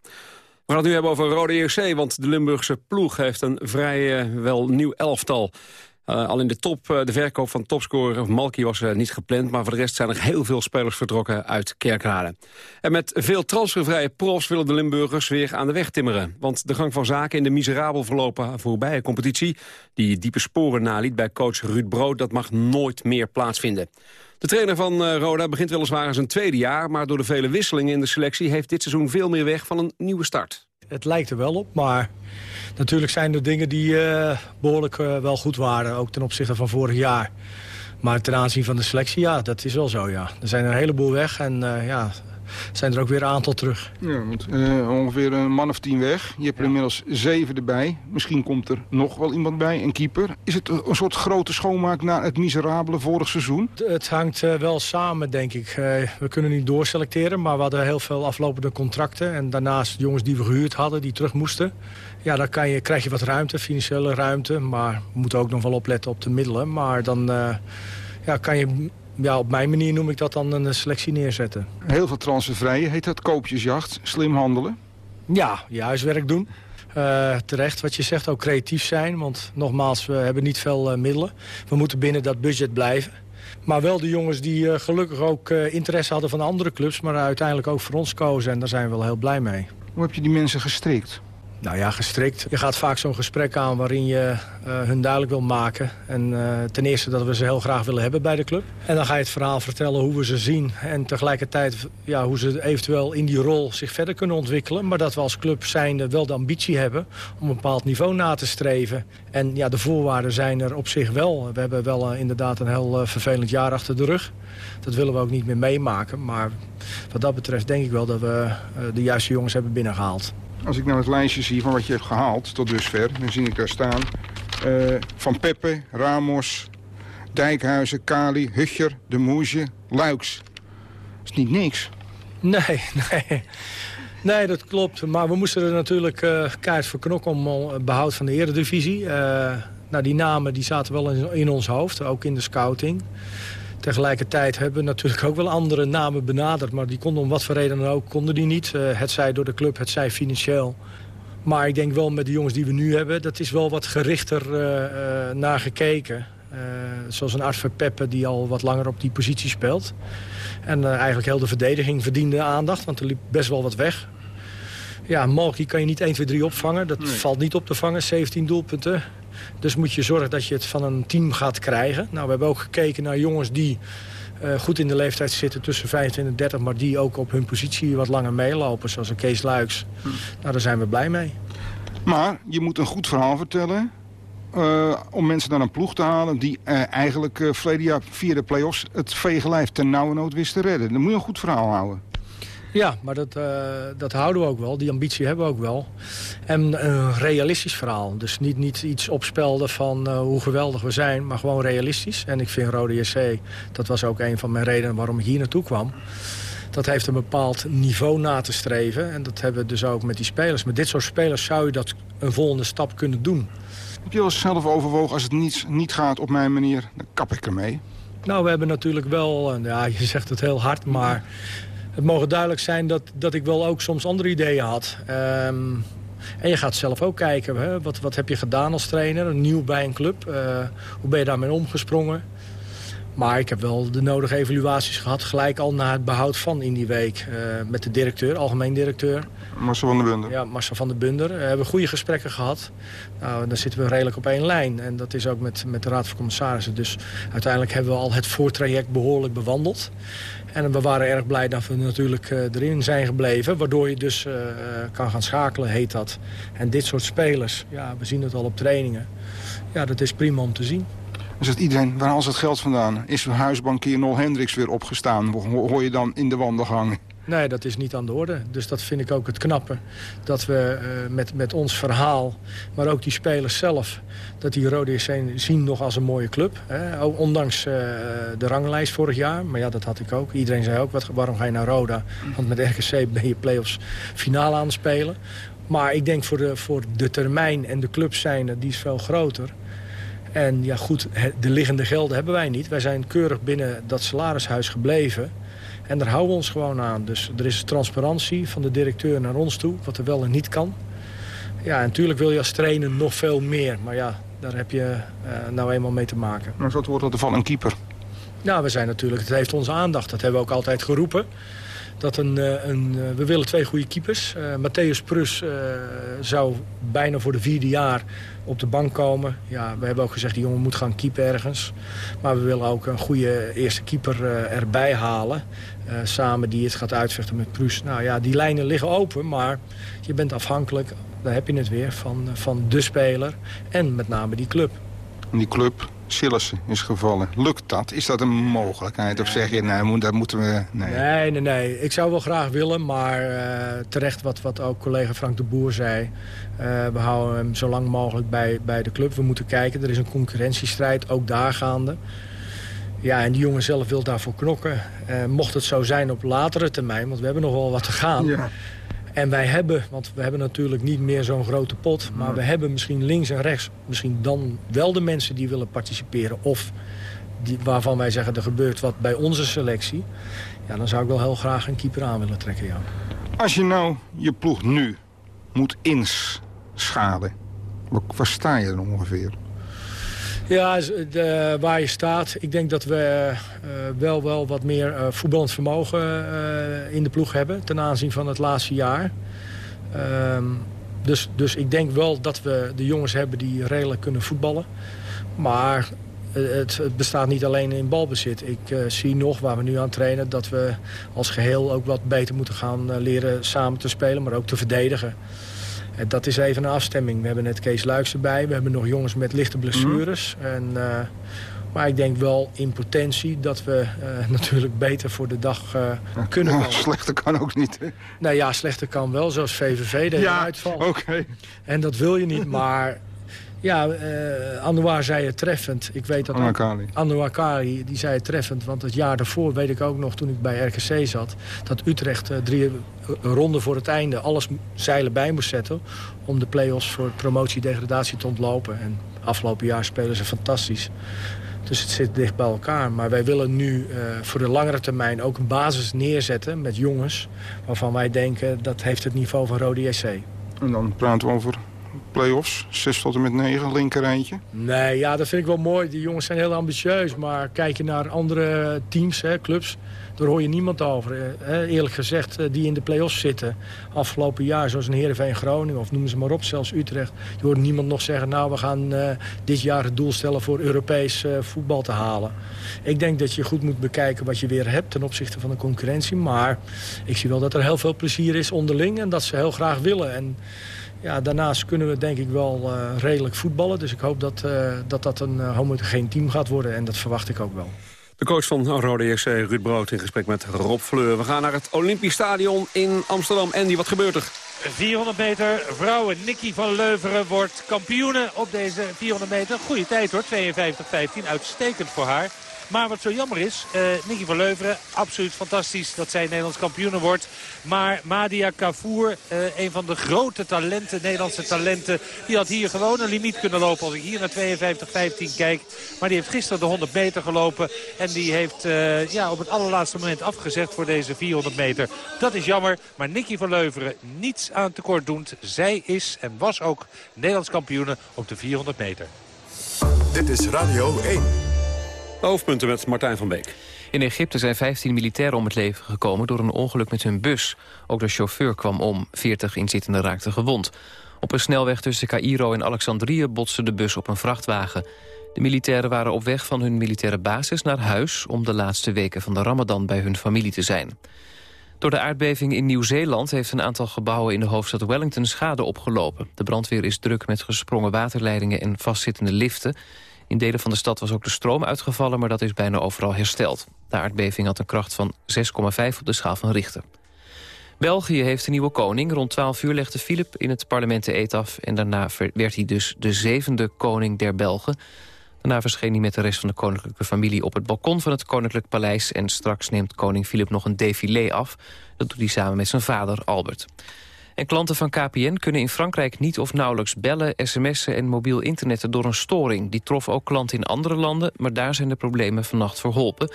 Speaker 14: We gaan het nu hebben over Rode JC, want de Limburgse ploeg heeft een vrij uh, wel nieuw elftal. Uh, al in de top, uh, de verkoop van topscorer Malky was uh, niet gepland... maar voor de rest zijn er heel veel spelers vertrokken uit Kerkrade. En met veel transfervrije profs willen de Limburgers weer aan de weg timmeren. Want de gang van zaken in de miserabel verlopen voorbije competitie... die diepe sporen naliet bij coach Ruud Brood... dat mag nooit meer plaatsvinden. De trainer van Roda begint weliswaar zijn tweede jaar... maar door de vele wisselingen in de selectie... heeft dit seizoen veel meer weg van een nieuwe start.
Speaker 22: Het lijkt er wel op, maar natuurlijk zijn er dingen die uh, behoorlijk uh, wel goed waren. Ook ten opzichte van vorig jaar. Maar ten aanzien van de selectie, ja, dat is wel zo, ja. Er zijn een heleboel weg en uh, ja, zijn er ook weer een aantal terug.
Speaker 23: Ja, want, uh, ongeveer een man of tien weg. Je hebt er inmiddels zeven erbij. Misschien komt er nog wel iemand bij, een keeper. Is het een soort grote schoonmaak na het miserabele vorig seizoen?
Speaker 22: Het, het hangt uh, wel samen, denk ik. Uh, we kunnen niet doorselecteren, maar we hadden heel veel aflopende contracten. En daarnaast jongens die we gehuurd hadden, die terug moesten. Ja, dan kan je, krijg je wat ruimte, financiële ruimte. Maar we moeten ook nog wel opletten op de middelen. Maar dan ja, kan je ja, op mijn manier noem ik dat dan een selectie neerzetten.
Speaker 23: Heel veel transfervrije, heet dat koopjesjacht, slim handelen?
Speaker 22: Ja, je huiswerk doen. Uh, terecht wat je zegt, ook creatief zijn. Want nogmaals, we hebben niet veel uh, middelen. We moeten binnen dat budget blijven. Maar wel de jongens die uh, gelukkig ook interesse hadden van andere clubs... maar uiteindelijk ook voor ons kozen en daar zijn we wel heel blij mee.
Speaker 23: Hoe heb je die mensen gestrikt?
Speaker 22: Nou ja, gestrikt. Je gaat vaak zo'n gesprek aan waarin je uh, hun duidelijk wil maken. En uh, ten eerste dat we ze heel graag willen hebben bij de club. En dan ga je het verhaal vertellen hoe we ze zien. En tegelijkertijd ja, hoe ze eventueel in die rol zich verder kunnen ontwikkelen. Maar dat we als club zijnde wel de ambitie hebben om een bepaald niveau na te streven. En ja, de voorwaarden zijn er op zich wel. We hebben wel uh, inderdaad een heel vervelend jaar achter de rug. Dat willen we ook niet meer meemaken. Maar wat dat betreft denk ik wel dat we de juiste jongens hebben binnengehaald.
Speaker 23: Als ik nou het lijstje zie van wat je hebt gehaald tot dusver... dan zie ik daar staan uh, Van Peppe, Ramos, Dijkhuizen, Kali, Hutcher, De Moesje, Luiks. Dat is niet niks.
Speaker 22: Nee, nee. Nee, dat klopt. Maar we moesten er natuurlijk uh, keihard voor knokken om behoud van de eredivisie. Uh, nou, die namen die zaten wel in, in ons hoofd, ook in de scouting. Tegelijkertijd hebben we natuurlijk ook wel andere namen benaderd. Maar die konden om wat voor reden dan ook, konden die niet. Uh, het zij door de club, het zij financieel. Maar ik denk wel met de jongens die we nu hebben... dat is wel wat gerichter uh, uh, naar gekeken. zoals een Art Peppe die al wat langer op die positie speelt. En eigenlijk heel de verdediging verdiende aandacht. Want er liep best wel wat weg. Ja, Malky kan je niet 1, 2, 3 opvangen. Dat nee. valt niet op te vangen, 17 doelpunten. Dus moet je zorgen dat je het van een team gaat krijgen. Nou, we hebben ook gekeken naar jongens die uh, goed in de leeftijd zitten tussen 25 en 30... maar die ook op hun positie wat langer meelopen, zoals een Kees Luiks. Hm. Nou, daar zijn we blij mee.
Speaker 23: Maar je moet een goed verhaal vertellen... Uh, om mensen naar een ploeg te halen die uh, eigenlijk uh, verleden jaar via de play-offs... het vege lijf ten nauwe nood wist te redden. Dan moet je een goed verhaal houden.
Speaker 22: Ja, maar dat, uh, dat houden we ook wel. Die ambitie hebben we ook wel. En een realistisch verhaal. Dus niet, niet iets opspelden van uh, hoe geweldig we zijn, maar gewoon realistisch. En ik vind Rode JC, dat was ook een van mijn redenen waarom ik hier naartoe kwam. Dat heeft een bepaald niveau na te streven. En dat hebben we dus ook met die spelers. Met dit soort spelers zou je dat een volgende stap kunnen doen.
Speaker 23: Heb je wel zelf overwogen, als het niet, niet gaat op mijn manier, dan kap ik ermee?
Speaker 22: Nou, we hebben natuurlijk wel, ja, je zegt het heel hard, maar het mogen duidelijk zijn dat, dat ik wel ook soms andere ideeën had. Um, en je gaat zelf ook kijken, hè? Wat, wat heb je gedaan als trainer, nieuw bij een club. Uh, hoe ben je daarmee omgesprongen? Maar ik heb wel de nodige evaluaties gehad, gelijk al na het behoud van in die week. Uh, met de directeur, algemeen directeur.
Speaker 23: Marcel van der Bunder.
Speaker 22: Ja, Marcel van der Bunder. We hebben goede gesprekken gehad. Nou, dan zitten we redelijk op één lijn. En dat is ook met, met de Raad van Commissarissen. Dus uiteindelijk hebben we al het voortraject behoorlijk bewandeld. En we waren erg blij dat we natuurlijk uh, erin zijn gebleven. Waardoor je dus uh, kan gaan schakelen, heet dat. En dit soort spelers, ja, we zien het al op trainingen. Ja, dat is prima om te zien.
Speaker 23: Dan zegt iedereen, waar haalt het geld vandaan? Is huisbankier Nol Hendricks weer opgestaan? Hoor je dan in de wandelgang?
Speaker 22: Nee, dat is niet aan de orde. Dus dat vind ik ook het knappe. Dat we eh, met, met ons verhaal, maar ook die spelers zelf... dat die Rode SC zien nog als een mooie club. Hè? Ondanks uh, de ranglijst vorig jaar. Maar ja, dat had ik ook. Iedereen zei ook, wat, waarom ga je naar Roda? Want met RKC ben je play-offs finale aan het spelen. Maar ik denk voor de, voor de termijn en de club zijn, die is veel groter... En ja goed, de liggende gelden hebben wij niet. Wij zijn keurig binnen dat salarishuis gebleven. En daar houden we ons gewoon aan. Dus er is transparantie van de directeur naar ons toe, wat er wel en niet kan. Ja, en natuurlijk wil je als trainer nog veel meer. Maar ja, daar heb je uh, nou eenmaal mee te maken.
Speaker 23: Maar wat wordt er van een keeper?
Speaker 22: Nou, we zijn natuurlijk, het heeft onze aandacht. Dat hebben we ook altijd geroepen dat een, eh, een, eh, we willen twee goede keepers. Uh, Matthäus Prus uh, zou bijna voor de vierde jaar op de bank komen. Ja, we hebben ook gezegd, die jongen moet gaan keeper ergens. Maar we willen ook een goede eerste keeper erbij halen. Samen die het gaat uitvechten met Prus. Nou ja, die lijnen liggen open, maar je bent afhankelijk, daar heb je het weer, van, van de speler. En met name die club.
Speaker 23: En die club, Sillissen is gevallen. Lukt dat? Is dat een mogelijkheid? Of zeg je, nee, dat moeten we...
Speaker 22: Nee. nee, nee, nee. Ik zou wel graag willen, maar uh, terecht wat, wat ook collega Frank de Boer zei. Uh, we houden hem zo lang mogelijk bij, bij de club. We moeten kijken, er is een concurrentiestrijd, ook daar gaande. Ja, en die jongen zelf wil daarvoor knokken. Uh, mocht het zo zijn op latere termijn, want we hebben nog wel wat te gaan... Ja. En wij hebben, want we hebben natuurlijk niet meer zo'n grote pot... maar we hebben misschien links en rechts misschien dan wel de mensen die willen participeren... of die, waarvan wij zeggen er gebeurt wat bij onze selectie... ja, dan zou ik wel heel graag een keeper aan willen trekken, ja.
Speaker 23: Als je nou je ploeg nu moet inschalen, waar sta je dan ongeveer?
Speaker 22: Ja, de, waar je staat. Ik denk dat we uh, wel, wel wat meer uh, voetballend vermogen in de ploeg hebben... ten aanzien van het laatste jaar. Um, dus, dus ik denk wel dat we de jongens hebben die redelijk kunnen voetballen. Maar het, het bestaat niet alleen in balbezit. Ik zie nog, waar we nu aan trainen... dat we als geheel ook wat beter moeten gaan leren samen te spelen... maar ook te verdedigen. En dat is even een afstemming. We hebben net Kees Luiks erbij. We hebben nog jongens met lichte blessures. Mhm. En, uh, maar ik denk wel in potentie dat we uh, natuurlijk beter voor de dag uh, kunnen komen.
Speaker 23: slechter kan ook niet. Hè?
Speaker 22: Nou ja, slechter kan wel, zoals VVV de
Speaker 23: ja,
Speaker 22: uitval.
Speaker 23: oké.
Speaker 22: En dat wil je niet, maar ja, uh, Anouar zei het treffend. Ik weet dat Anouar Kali. die zei het treffend. Want het jaar daarvoor weet ik ook nog, toen ik bij RKC zat... dat Utrecht uh, drie ronden voor het einde alles zeilen bij moest zetten... om de play-offs voor promotie-degradatie te ontlopen. En afgelopen jaar spelen ze fantastisch. Dus het zit dicht bij elkaar. Maar wij willen nu uh, voor de langere termijn ook een basis neerzetten met jongens... waarvan wij denken dat heeft het niveau van Rode SC.
Speaker 23: En dan praten we over play-offs? 6 tot en met 9, linkerijntje?
Speaker 22: Nee, ja, dat vind ik wel mooi. Die jongens zijn heel ambitieus. Maar kijk je naar andere teams, hè, clubs... daar hoor je niemand over. Hè. Eerlijk gezegd, eh, die in de play-offs zitten. Afgelopen jaar, zoals een Heerenveen Groningen... of noemen ze maar op, zelfs Utrecht. Je hoort niemand nog zeggen... nou, we gaan uh, dit jaar het doel stellen voor Europees voetbal te halen. Ik denk dat je goed moet bekijken wat je weer hebt... ten opzichte van de concurrentie. Maar ik zie wel dat er heel veel plezier is onderling... en dat ze heel graag willen. En ja, daarnaast kunnen we denk ik wel uh, redelijk voetballen. Dus ik hoop dat uh, dat, dat een uh, homogeen team gaat worden. En dat verwacht ik ook wel.
Speaker 14: De coach van Rode JC, Ruud Brood, in gesprek met Rob Fleur. We gaan naar het Olympisch Stadion in Amsterdam. Andy, wat gebeurt er?
Speaker 15: 400 meter vrouwen. Nicky van Leuveren wordt kampioene op deze 400 meter. Goede tijd hoor, 52-15. Uitstekend voor haar. Maar wat zo jammer is, uh, Nicky van Leuveren, absoluut fantastisch dat zij Nederlands kampioen wordt. Maar Madia Kavour, uh, een van de grote talenten, Nederlandse talenten... die had hier gewoon een limiet kunnen lopen als ik hier naar 52-15 kijk. Maar die heeft gisteren de 100 meter gelopen. En die heeft uh, ja, op het allerlaatste moment afgezegd voor deze 400 meter. Dat is jammer, maar Nicky van Leuveren niets aan tekort doet. Zij is en was ook Nederlands kampioen op de 400 meter.
Speaker 24: Dit is Radio 1.
Speaker 14: Hoofdpunten met Martijn van Beek.
Speaker 25: In Egypte zijn 15 militairen om het leven gekomen door een ongeluk met hun bus. Ook de chauffeur kwam om, 40 inzittenden raakten gewond. Op een snelweg tussen Cairo en Alexandrië botste de bus op een vrachtwagen. De militairen waren op weg van hun militaire basis naar huis... om de laatste weken van de ramadan bij hun familie te zijn. Door de aardbeving in Nieuw-Zeeland heeft een aantal gebouwen in de hoofdstad Wellington schade opgelopen. De brandweer is druk met gesprongen waterleidingen en vastzittende liften. In delen van de stad was ook de stroom uitgevallen, maar dat is bijna overal hersteld. De aardbeving had een kracht van 6,5 op de schaal van Richter. België heeft een nieuwe koning. Rond 12 uur legde Filip in het parlement de eet af... en daarna werd hij dus de zevende koning der Belgen. Daarna verscheen hij met de rest van de koninklijke familie... op het balkon van het Koninklijk Paleis... en straks neemt koning Filip nog een défilé af. Dat doet hij samen met zijn vader Albert. En klanten van KPN kunnen in Frankrijk niet of nauwelijks bellen, sms'en en mobiel internetten door een storing. Die trof ook klanten in andere landen, maar daar zijn de problemen vannacht verholpen.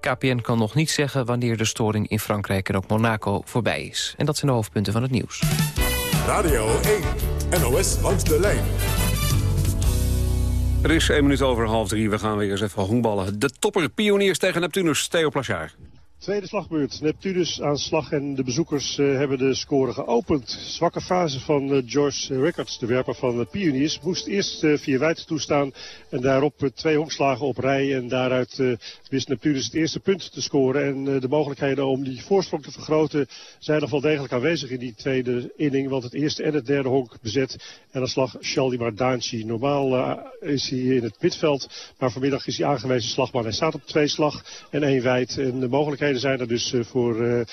Speaker 25: KPN kan nog niet zeggen wanneer de storing in Frankrijk en ook Monaco voorbij is. En dat zijn de hoofdpunten van het nieuws.
Speaker 24: Radio 1, NOS langs de lijn.
Speaker 14: Er is één minuut over half drie. We gaan weer eens even honkballen. De topper pioniers tegen Neptunus, Theo Plasjaar.
Speaker 9: Tweede slagbeurt. Neptunus aan slag en de bezoekers uh, hebben de score geopend. Zwakke fase van uh, George Rickards, de werper van de Pioniers. Moest eerst uh, vier wijd toestaan en daarop twee honkslagen op rij. En daaruit wist Neptunus het eerste punt te scoren. En de mogelijkheden om die voorsprong te vergroten zijn nog wel degelijk aanwezig in die tweede inning. Want het eerste en het derde honk bezet. En dan slag Shaldimar Daanchi. Normaal is hij in het midveld, maar vanmiddag is hij aangewezen slagman. Hij staat op twee slag en één wijd. En de mogelijkheden zijn er dus voor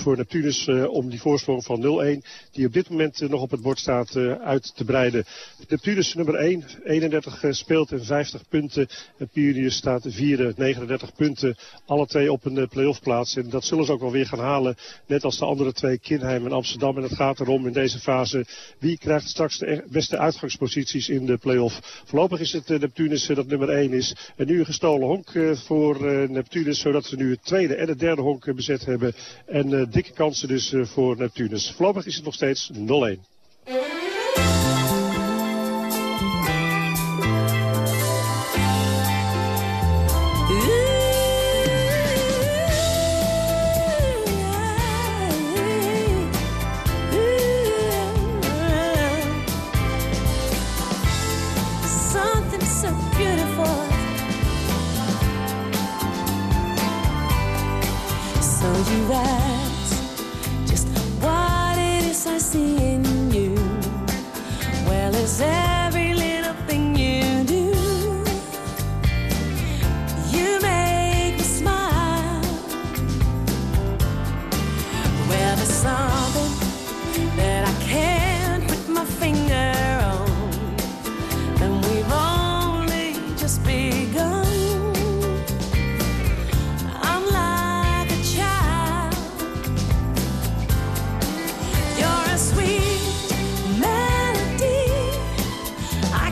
Speaker 9: voor Neptunus uh, om die voorsprong van 0-1, die op dit moment uh, nog op het bord staat, uh, uit te breiden. Neptunus nummer 1, 31 speelt en 50 punten. En Pioniers staat vierde, 39 punten. Alle twee op een play-off plaats. En dat zullen ze ook wel weer gaan halen, net als de andere twee, Kinheim en Amsterdam. En het gaat erom in deze fase, wie krijgt straks de beste uitgangsposities in de play-off. Voorlopig is het Neptunus dat nummer 1 is. En nu een gestolen honk voor Neptunus, zodat ze nu het tweede en het derde honk bezet hebben. En dikke kansen dus voor Neptunus. Voorlopig is het nog steeds 0-1.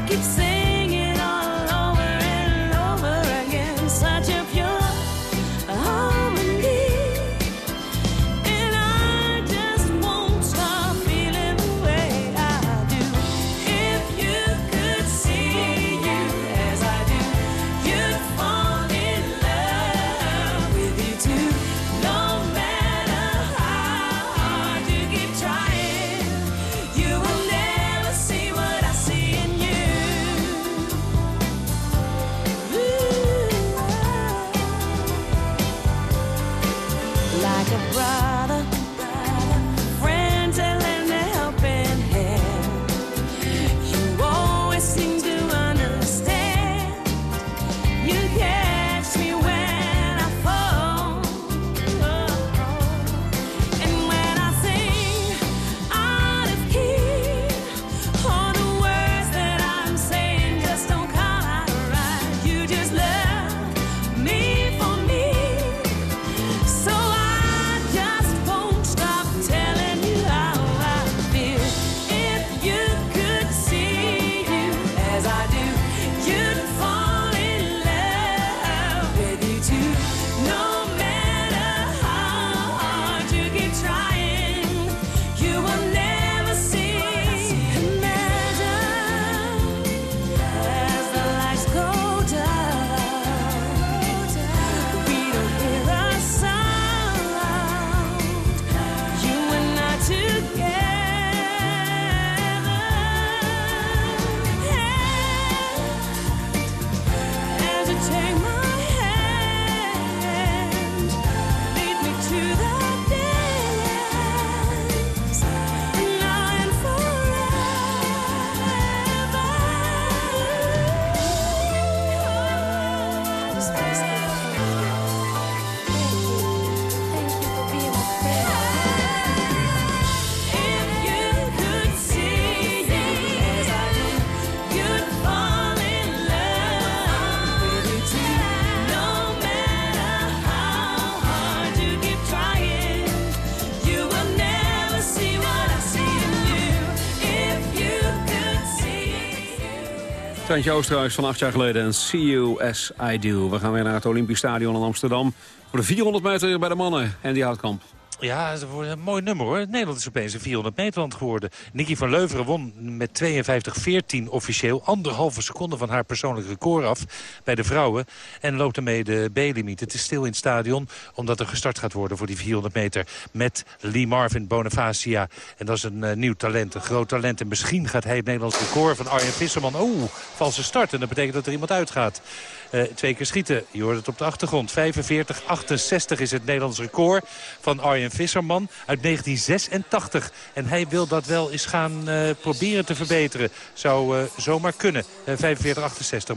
Speaker 14: keep saying Treintje van acht jaar geleden en See You I. We gaan weer naar het Olympisch Stadion in Amsterdam. Voor de 400 meter bij de mannen. En die Houtkamp.
Speaker 15: Ja, dat wordt een mooi nummer hoor. Nederland is opeens een 400 meter land geworden. Nicky van Leuveren won met 52-14 officieel. Anderhalve seconde van haar persoonlijk record af bij de vrouwen. En loopt ermee de B-limiet. Het is stil in het stadion omdat er gestart gaat worden voor die 400 meter. Met Lee Marvin Bonifacia. En dat is een uh, nieuw talent, een groot talent. En misschien gaat hij het Nederlands record van Arjen Visserman. Oeh, valse start. En dat betekent dat er iemand uitgaat. Uh, twee keer schieten. Je hoort het op de achtergrond. 45-68 is het Nederlands record van Arjen Visserman uit 1986. En hij wil dat wel eens gaan uh, proberen te verbeteren. Zou uh, zomaar kunnen. 45-68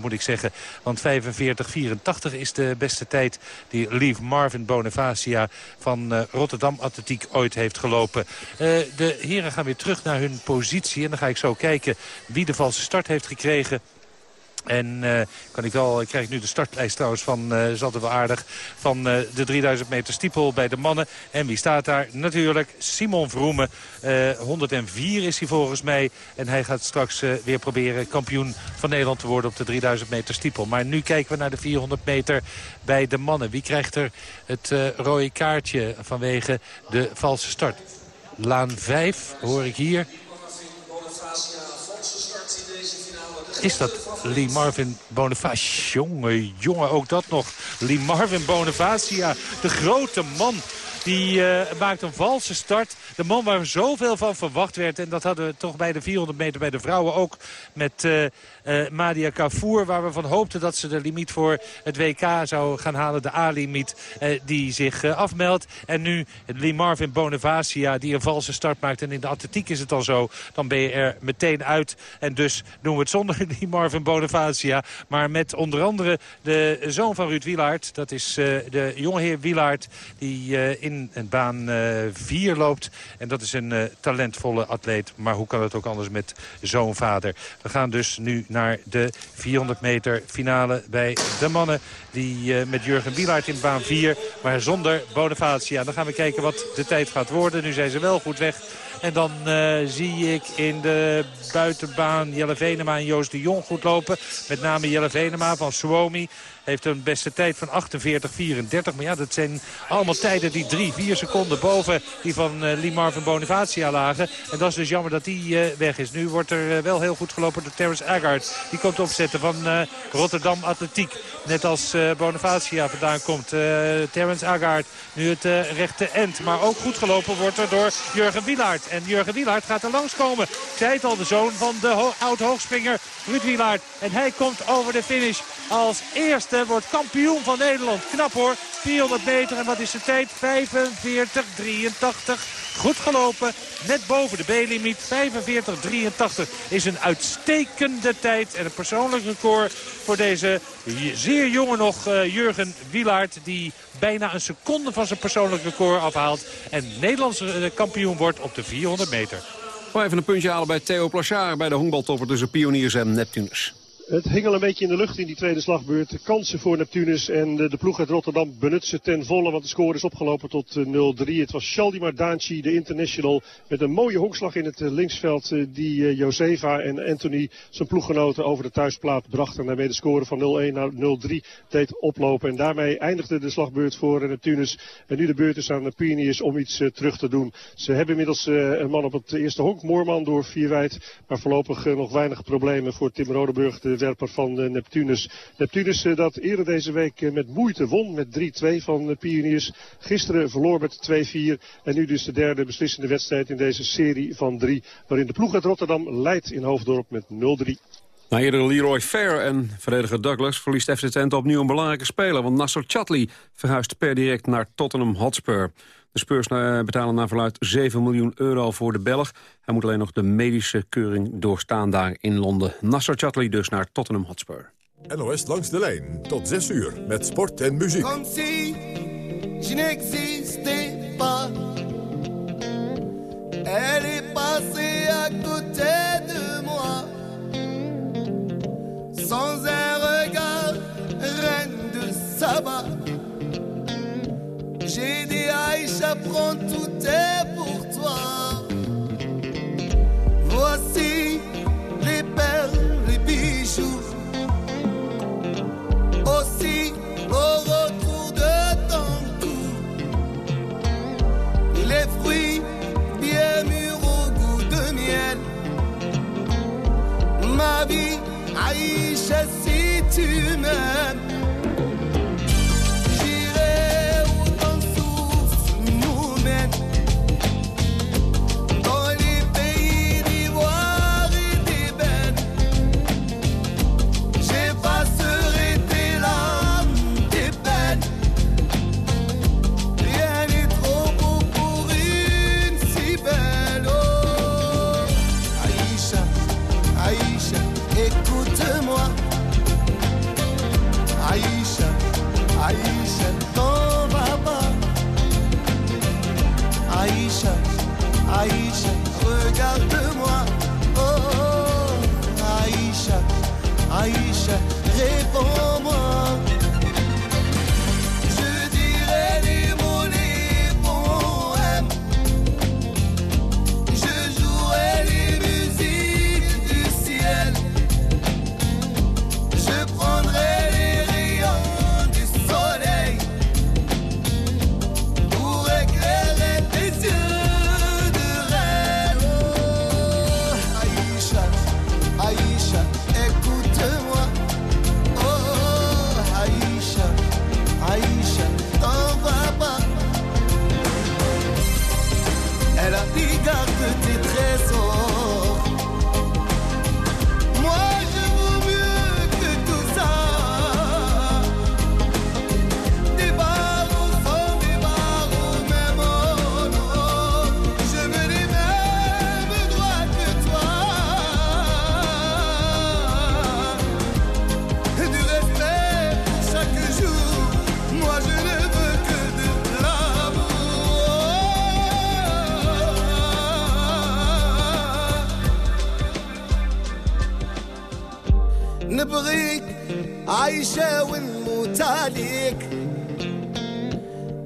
Speaker 15: moet ik zeggen. Want 45-84 is de beste tijd die Lief Marvin Bonifacia van Rotterdam Atletiek ooit heeft gelopen. de heren gaan weer terug naar hun positie. En dan ga ik zo kijken wie de valse start heeft gekregen. En uh, kan ik wel, krijg nu de startlijst trouwens van, uh, aardig, van uh, de 3000 meter stiepel bij de mannen. En wie staat daar? Natuurlijk Simon Vroemen. 104 is hij volgens mij. En hij gaat straks weer proberen kampioen van Nederland te worden op de 3000 meter stiepel. Maar nu kijken we naar de 400 meter bij de mannen. Wie krijgt er het rode kaartje vanwege de valse start? Laan 5 hoor ik hier. Is dat Lee Marvin Bonifacia? Jongen, jongen, ook dat nog. Lee Marvin Bonifacia, de grote man die uh, maakt een valse start. De man waar zoveel van verwacht werd. En dat hadden we toch bij de 400 meter bij de vrouwen ook. Met uh, Madia Kafour. Waar we van hoopten dat ze de limiet voor het WK zou gaan halen. De A-limiet die zich afmeldt. En nu Lee Marvin Bonifacia die een valse start maakt. En in de atletiek is het al zo. Dan ben je er meteen uit. En dus doen we het zonder Lee Marvin Bonifacia. Maar met onder andere de zoon van Ruud Wielaert. Dat is de jongeheer Wielaert. Die in in baan 4 uh, loopt. En dat is een uh, talentvolle atleet. Maar hoe kan het ook anders met zo'n vader? We gaan dus nu naar de 400 meter finale bij de mannen. Die uh, met Jurgen Wielaert in baan 4. Maar zonder Bonifacia. Dan gaan we kijken wat de tijd gaat worden. Nu zijn ze wel goed weg. En dan zie ik in de buitenbaan Jelle Venema en Joost de Jong goed lopen. Met name Jelle Venema van Suomi. Heeft een beste tijd van 48-34. Maar ja, dat zijn allemaal tijden die 3, 4 seconden boven die van uh, Lee Marvin Bonifacia lagen. En dat is dus jammer dat die uh, weg is. Nu wordt er uh, wel heel goed gelopen door Terrence Aggard. Die komt opzetten van Rotterdam Atletiek. Net als Bonifacia vandaan komt. Terrence Aggard nu het rechte end. Maar ook goed gelopen wordt er door Jurgen Wielaert. En Jurgen Wielaert gaat er langskomen. Zij het al, de zoon van de oud-hoogspringer Ruud Wielaert. En hij komt over de finish als eerste. Wordt kampioen van Nederland. Knap hoor. 400 meter. En wat is de tijd? 45, 83. Goed gelopen. Net boven de B-limiet. 45, 83 is een uitstekende tijd. En een persoonlijk record voor deze zeer jonge nog uh, Jurgen Wielaert. Die bijna een seconde van zijn persoonlijk record afhaalt. En Nederlands uh, kampioen wordt op de 400 meter.
Speaker 14: even een puntje halen bij Theo Plachard bij de honkbaltopper tussen Pioniers en Neptunus.
Speaker 9: Het hing al een beetje in de lucht in die tweede slagbeurt. Kansen voor Neptunus en de, ploeg uit Rotterdam benut ze ten volle. Want de score is opgelopen tot 0-3. Het was Shaldimar Daanchi, de international. Met een mooie honkslag in het linksveld. Die uh, Josefa en Anthony, zijn ploeggenoten, over de thuisplaat brachten. En daarmee de score van 0-1 naar 0-3 deed oplopen. En daarmee eindigde de slagbeurt voor Neptunus. En nu de beurt is aan de Pioniers om iets terug te doen. Ze hebben inmiddels een man op het eerste honk. Moorman door Vierwijd. Maar voorlopig nog weinig problemen voor Tim Rodeburg. De werper van uh, Neptunus. Neptunus uh, dat eerder deze week uh, met moeite won met 3-2 van Pioniers. Gisteren verloor met 2-4 en nu dus de derde beslissende wedstrijd in deze serie van drie. Waarin de ploeg uit Rotterdam leidt in Hoofddorp met 0-3.
Speaker 14: Na eerder Leroy Fair en verdediger Douglas verliest FC Twente opnieuw een belangrijke speler. Want Nasser Chatli verhuist per direct naar Tottenham Hotspur. De Spurs betalen naar verluid 7 miljoen euro voor de Belg. Hij moet alleen nog de medische keuring doorstaan daar in Londen. Nasser Chatli dus naar Tottenham Hotspur.
Speaker 24: NOS langs de lijn tot 6 uur met sport en muziek.
Speaker 26: Comme si je n'existais pas. Elle est passée à côté de moi. Sans un regard, reine de Saba. J'ai dit Aïcha, prends tout est pour toi. Voici عليك.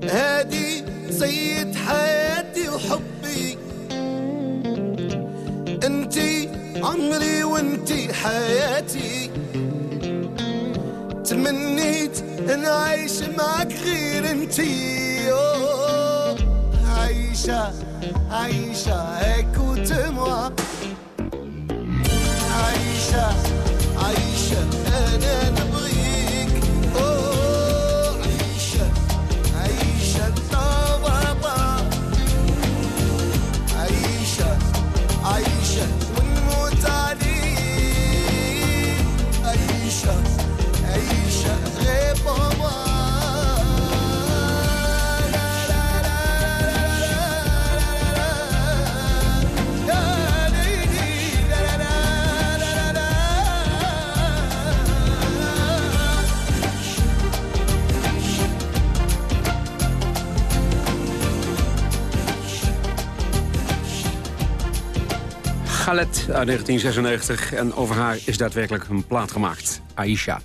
Speaker 26: هادي سيد حياتي وحبي. انتي عمري وانتي حياتي. تمنيت نعيش معك غير انتي. أوه، عايشة عايشة.
Speaker 14: Uit 1996. En over haar is daadwerkelijk een plaat gemaakt. Aisha.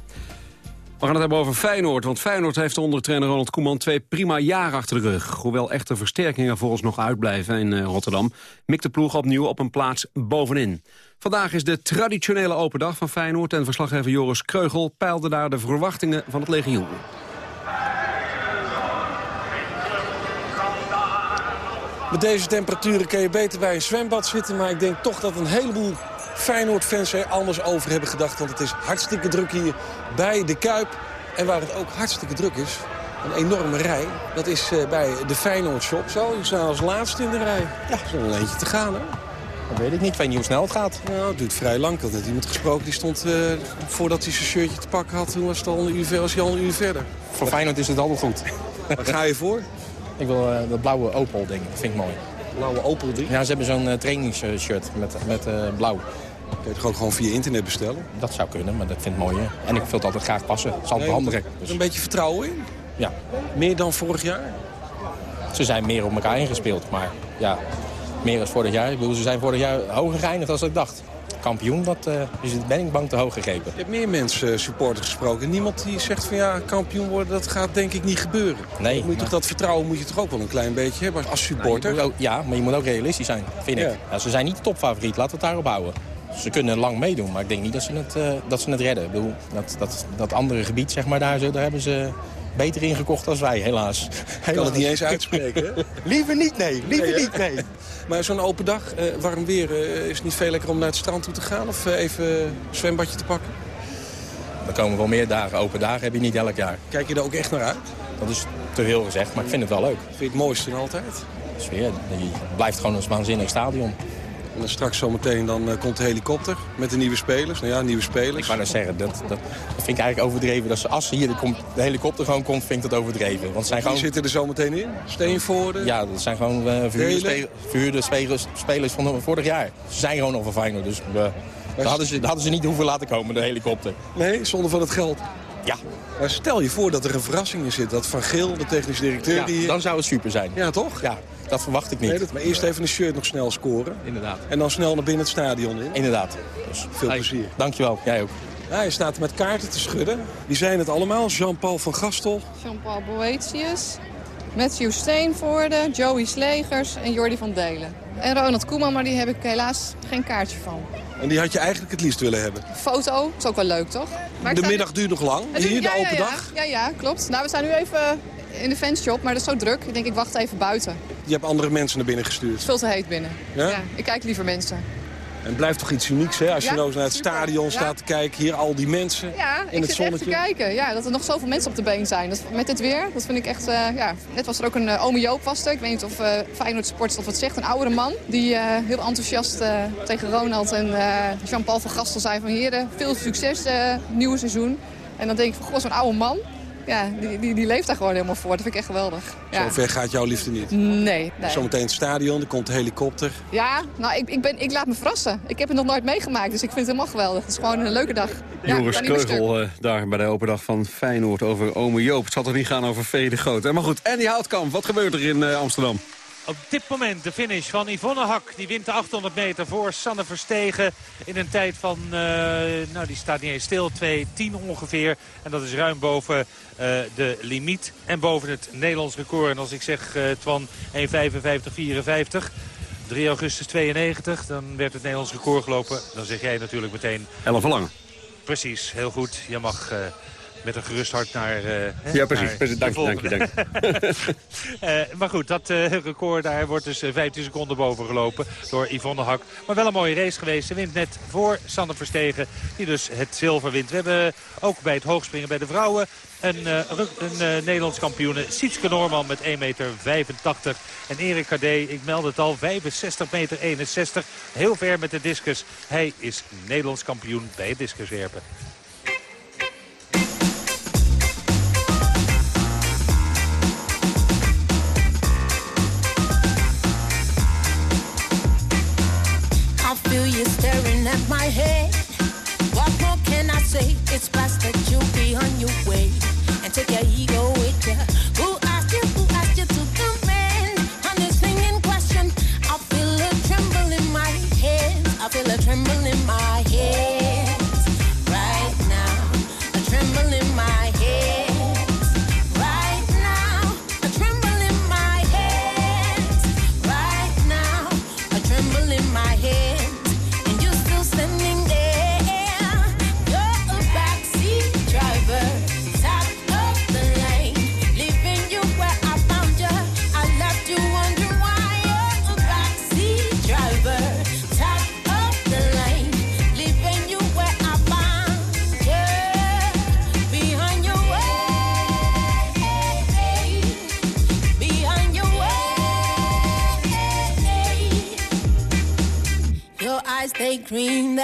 Speaker 14: We gaan het hebben over Feyenoord. Want Feyenoord heeft onder trainer Ronald Koeman twee prima jaren achter de rug. Hoewel echte versterkingen volgens nog uitblijven in eh, Rotterdam... mikt de ploeg opnieuw op een plaats bovenin. Vandaag is de traditionele open dag van Feyenoord... en verslaggever Joris Kreugel peilde daar de verwachtingen van het legioen.
Speaker 27: Met deze temperaturen kun je beter bij een zwembad zitten. Maar ik denk toch dat een heleboel Feyenoord-fans er anders over hebben gedacht. Want het is hartstikke druk hier bij de Kuip. En waar het ook hartstikke druk is, een enorme rij. Dat is eh, bij de Feyenoord Shop. Zo, je staat als laatste in de rij. Ja, een eentje te gaan, hè?
Speaker 28: Dat weet ik niet. Ik weet niet hoe snel het gaat.
Speaker 27: Nou, het duurt vrij lang. Ik had net iemand gesproken die stond, eh, voordat hij zijn shirtje te pakken had... toen was, het al een uur, was hij al een uur verder.
Speaker 28: Voor Feyenoord is het altijd goed.
Speaker 27: Waar ga je voor?
Speaker 28: Ik wil eh, dat blauwe Opel ding. Dat vind ik mooi.
Speaker 27: Blauwe Opel ding?
Speaker 28: Ja, ze hebben zo'n uh, trainingsshirt met, met eh, blauw.
Speaker 27: Kun je het ook gewoon via internet bestellen?
Speaker 28: Dat zou kunnen, maar dat vind ik mooi. hè. En ik wil het altijd graag passen. Het altijd handig.
Speaker 27: Er is een beetje vertrouwen in?
Speaker 28: Ja.
Speaker 27: Meer dan vorig jaar?
Speaker 28: Ze zijn meer op elkaar ingespeeld, maar ja, meer dan vorig jaar. Ik bedoel, ze zijn vorig jaar hoger geëindigd dan ik dacht. Kampioen, dat eh, is ik bang te hoog gegrepen.
Speaker 27: Je hebt meer mensen, eh, supporters gesproken. Niemand die zegt van ja, kampioen worden, dat gaat denk ik niet gebeuren.
Speaker 28: Nee.
Speaker 27: Moet toch, dat vertrouwen moet je toch ook wel een klein beetje hebben als supporter?
Speaker 28: Nou, ook- ja, maar je moet ook realistisch zijn, vind ik. Ze zijn niet de topfavoriet, laten we het daarop houden. Ze kunnen lang meedoen, maar ik denk niet dat ze het, eh, dat ze het redden. Ik bedoel, dat, dat, dat andere gebied, zeg maar, daar, daar hebben ze beter ingekocht dan wij, helaas.
Speaker 27: Ik kan het niet eens uitspreken, hè?
Speaker 28: liever niet, nee. Liever
Speaker 27: Nee,
Speaker 28: niet, nee.
Speaker 27: Maar zo'n open dag, eh, warm weer, eh, is het niet veel lekker om naar het strand toe te gaan? Of eh, even een zwembadje te pakken?
Speaker 28: Er komen wel meer dagen. Open dagen heb je niet elk jaar.
Speaker 27: Kijk je er ook echt naar uit?
Speaker 28: Dat is te veel gezegd, maar ik vind het wel leuk.
Speaker 27: Vind je het mooiste dan altijd?
Speaker 28: Sfeer, die blijft gewoon een waanzinnig stadion.
Speaker 27: En dan straks zometeen dan eh, komt de helikopter met de nieuwe spelers. Nou ja, nieuwe spelers.
Speaker 28: Ik wou net zeggen, dat, dat, dat vind ik eigenlijk overdreven. Dat ze, als ze hier de, kom- de helikopter gewoon komt, vind ik dat overdreven. Want het zijn
Speaker 27: Die
Speaker 28: gewoon,
Speaker 27: zitten er zometeen in? Steenvoorde?
Speaker 28: ja, dat zijn gewoon eh, verhuurde, spe- verhuurde spelers, spelers van vorig jaar. Ze zijn gewoon nog van Feyenoord, dus daar, hadden ze, hadden ze niet hoeven laten komen, de helikopter.
Speaker 27: Nee, zonder van het geld.
Speaker 28: Ja.
Speaker 27: Maar stel je voor dat er een verrassing in zit. Dat Van Geel, de technisch directeur,
Speaker 28: Ja,
Speaker 27: die...
Speaker 28: dan zou het super zijn.
Speaker 27: Ja, toch?
Speaker 28: Ja, dat verwacht ik niet.
Speaker 27: Nee, dat, maar eerst even een shirt nog snel scoren.
Speaker 28: Inderdaad.
Speaker 27: En dan snel naar binnen het stadion in.
Speaker 28: Inderdaad. Dus,
Speaker 27: Veel
Speaker 28: hey,
Speaker 27: plezier.
Speaker 28: Dankjewel, jij ook.
Speaker 27: Ja, hij staat er met kaarten te schudden. Die zijn het allemaal. Jean-Paul van Gastel.
Speaker 29: Jean-Paul Boetius, Matthew Steenvoorde, Joey Slegers en Jordi van Delen. En Ronald Koeman, maar die heb ik helaas geen kaartje van.
Speaker 27: En die had je eigenlijk het liefst willen hebben.
Speaker 29: Foto, is ook wel leuk, toch? Maar
Speaker 27: De middag duurt nog lang.
Speaker 29: Duurt-
Speaker 27: Hier, de
Speaker 29: ja,
Speaker 27: open
Speaker 29: ja.
Speaker 27: dag.
Speaker 29: Ja, ja, klopt. Nou, we staan nu even in de fanshop, maar dat is zo druk. Ik denk, ik wacht even buiten.
Speaker 27: Je hebt andere mensen naar binnen
Speaker 29: Het
Speaker 27: gestuurd.
Speaker 29: is veel te heet binnen.
Speaker 27: Ja?
Speaker 29: ik kijk liever mensen.
Speaker 27: En het blijft toch iets unieks, hè? Als je
Speaker 29: Ja,
Speaker 27: nou eens naar het
Speaker 29: super.
Speaker 27: stadion
Speaker 29: Ja.
Speaker 27: staat te kijken. Hier al die mensen
Speaker 29: Ja,
Speaker 27: in
Speaker 29: ik
Speaker 27: het
Speaker 29: zit
Speaker 27: zonnetje.
Speaker 29: echt te kijken. Ja, dat er nog zoveel mensen op de been zijn. Dat, met dit weer, dat vind ik echt... eh, ja. Net was er ook een uh, ome Joop was er. Ik weet niet of eh Feyenoord Sports of wat zegt. Een oudere man. Die eh, heel enthousiast eh, tegen Ronald en eh, Jean-Paul van Gastel zei van... Heren, veel succes eh nieuwe seizoen. En dan denk ik van, goh, zo'n oude man. Ja, die, die, die leeft daar gewoon helemaal voor. Dat vind ik echt geweldig. Ja.
Speaker 27: Zo ver gaat jouw liefde niet.
Speaker 29: Nee, nee.
Speaker 27: Zometeen het stadion, er komt de helikopter.
Speaker 29: Ja, nou, ik, ik, ben, ik laat me verrassen. Ik heb het nog nooit meegemaakt, dus ik vind het helemaal geweldig. Het is gewoon een leuke dag. Ja,
Speaker 14: Joris. Kreugel eh, daar bij de open dag van Feyenoord over Ome Joop. Het zal toch niet gaan over Vee de Groot. Eh, Maar goed, Andy Houtkamp, wat gebeurt er in eh, Amsterdam?
Speaker 15: Op dit moment de finish van Yvonne Hak. Die wint de 800 meter voor Sanne Verstegen. In een tijd van, eh, nou die staat niet eens stil, 2.10 ongeveer. En dat is ruim boven eh, de limiet. En boven het Nederlands record. En als ik zeg, eh Twan, 1.55.54. 3 augustus 92, dan werd het Nederlands record gelopen. Dan zeg jij natuurlijk meteen...
Speaker 14: Ellen Verlangen.
Speaker 15: Precies, heel goed. Je mag met een gerust hart naar... eh,
Speaker 14: Ja, precies.
Speaker 15: naar
Speaker 14: Dank je, dank je,
Speaker 15: volgende.
Speaker 14: dank je.
Speaker 15: Eh, maar goed, dat eh, record daar wordt dus eh, 15 seconden boven gelopen door Yvonne Hak. Maar wel een mooie race geweest. Ze wint net voor Sander Verstegen, die dus het zilver wint. We hebben ook bij het hoogspringen bij de vrouwen een, een Nederlands kampioene. Sietske Norman met 1,85 meter. En Erik Kadé, ik meld het al, 65 meter 61. Heel ver met de discus. Hij is Nederlands kampioen bij het discuswerpen.
Speaker 30: It's best that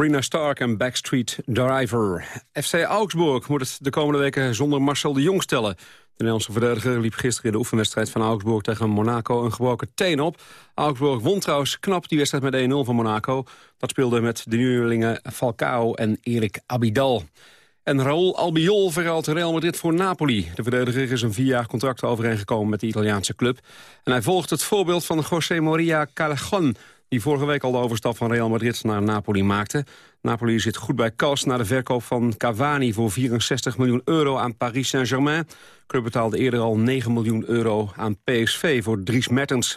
Speaker 26: Sabrina
Speaker 14: Stark en Backstreet Driver. FC Augsburg moet het de komende weken zonder Marcel de Jong stellen. De Nederlandse verdediger liep gisteren in de oefenwedstrijd van Augsburg tegen Monaco een gebroken teen op. Augsburg won trouwens knap die wedstrijd met 1-0 van Monaco. Dat speelde met de nieuwelingen Falcao en Erik Abidal. En Raúl Albiol verhaalt Real Madrid voor Napoli. De verdediger is een vier jaar contract overeengekomen met de Italiaanse club. En hij volgt het voorbeeld van José Maria Callejon... die vorige week al de overstap van Real Madrid naar Napoli maakte. Napoli zit goed bij kas na de verkoop van Cavani... voor 64 miljoen euro aan Paris Saint-Germain. Club betaalde eerder al 9 miljoen euro aan PSV voor Dries Mertens.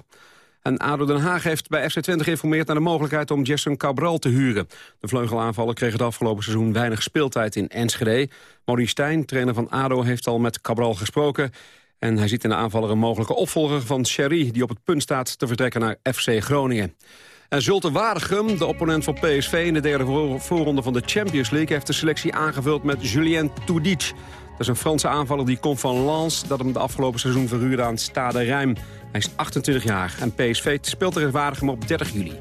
Speaker 14: En ADO Den Haag heeft bij FC Twente geïnformeerd naar de mogelijkheid om Jason Cabral te huren. De vleugelaanvaller kreeg het afgelopen seizoen weinig speeltijd in Enschede. Maurice Stijn, trainer van ADO, heeft al met Cabral gesproken. En hij ziet in de aanvaller een mogelijke opvolger van Sherry... die op het punt staat te vertrekken naar FC Groningen. En Zulte Waregem, de opponent van PSV in de derde voor- voorronde van de Champions League... heeft de selectie aangevuld met Julien Toudic. Dat is een Franse aanvaller die komt van Lens... dat hem de afgelopen seizoen verhuurde aan Stade Rijm. Hij is 28 jaar en PSV speelt in Waregem op 30 juli.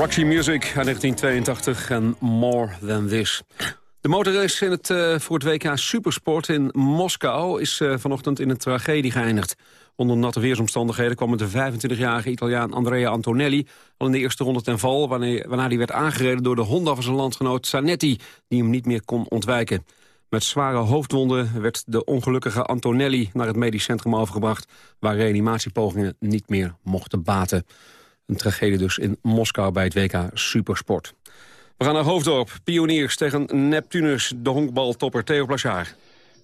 Speaker 14: Roxy Music uit 1982 en More Than This. De motorrace in het, uh, voor het WK Supersport in Moskou is uh, vanochtend in een tragedie geëindigd. Onder natte weersomstandigheden kwam de 25-jarige Italiaan Andrea Antonelli al in de eerste ronde ten val, wanneer, waarna hij werd aangereden door de Honda van zijn landgenoot Zanetti, die hem niet meer kon ontwijken. Met zware hoofdwonden werd de ongelukkige Antonelli naar het medisch centrum overgebracht... waar reanimatiepogingen niet meer mochten baten. Een tragedie dus in Moskou bij het WK Supersport. We gaan naar Hoofddorp. Pioniers tegen Neptunus, de honkbaltopper Theo Plachard.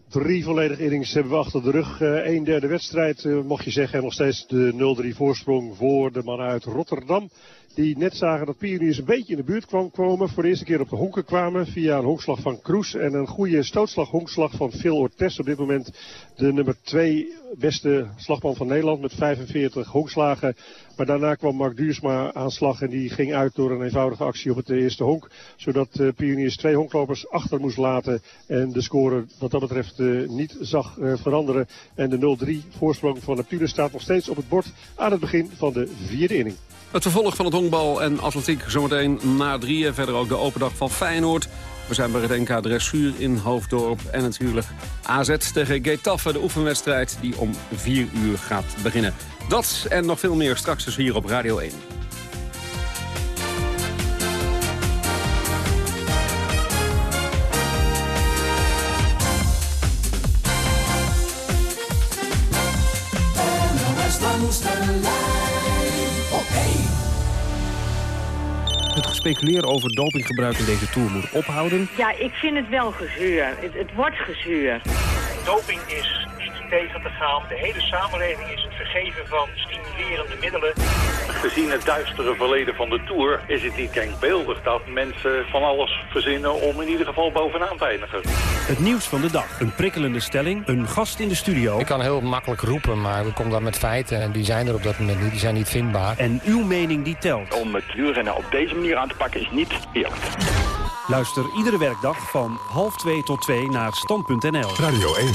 Speaker 9: Drie volledige innings hebben we achter de rug. Uh, een derde wedstrijd, uh, mocht je zeggen. En nog steeds de 0-3 voorsprong voor de mannen uit Rotterdam die net zagen dat Pioniers een beetje in de buurt kwam komen. Voor de eerste keer op de honken kwamen via een honkslag van Kroes en een goede stootslag honkslag van Phil Ortes. Op dit moment de nummer 2 beste slagman van Nederland met 45 honkslagen. Maar daarna kwam Mark Duursma aan slag en die ging uit door een eenvoudige actie op het eerste honk. Zodat uh, Pioniers twee honklopers achter moest laten en de score wat dat betreft uh, niet zag uh, veranderen. En de 0-3 voorsprong van Neptune staat nog steeds op het bord aan het begin van de vierde inning.
Speaker 14: Het vervolg van het honkbal en atletiek zometeen na drieën. Verder ook de open dag van Feyenoord. We zijn bij het NK Dressuur in Hoofddorp. En natuurlijk AZ tegen Getafe, de oefenwedstrijd die om vier uur gaat beginnen. Dat en nog veel meer straks dus hier op Radio 1. Het gespeculeer over dopinggebruik in deze Tour moet ophouden.
Speaker 31: Ja, ik vind het wel gezeur. Het, het wordt gezeur.
Speaker 32: Doping is tegen te gaan. De hele samenleving is het vergeven van stimulerende middelen.
Speaker 33: Gezien het duistere verleden van de Tour is het niet denkbeeldig dat mensen van alles verzinnen om in ieder geval bovenaan te eindigen.
Speaker 34: Het nieuws van de dag. Een prikkelende stelling. Een gast in de studio.
Speaker 35: Ik kan heel makkelijk roepen, maar we komen dan met feiten. En die zijn er op dat moment niet. Die zijn niet vindbaar.
Speaker 34: En uw mening die telt.
Speaker 36: Om het wielrennen op deze manier aan te pakken is niet eerlijk.
Speaker 34: Luister iedere werkdag van half 2 tot 2 naar stand.nl.
Speaker 24: Radio 1.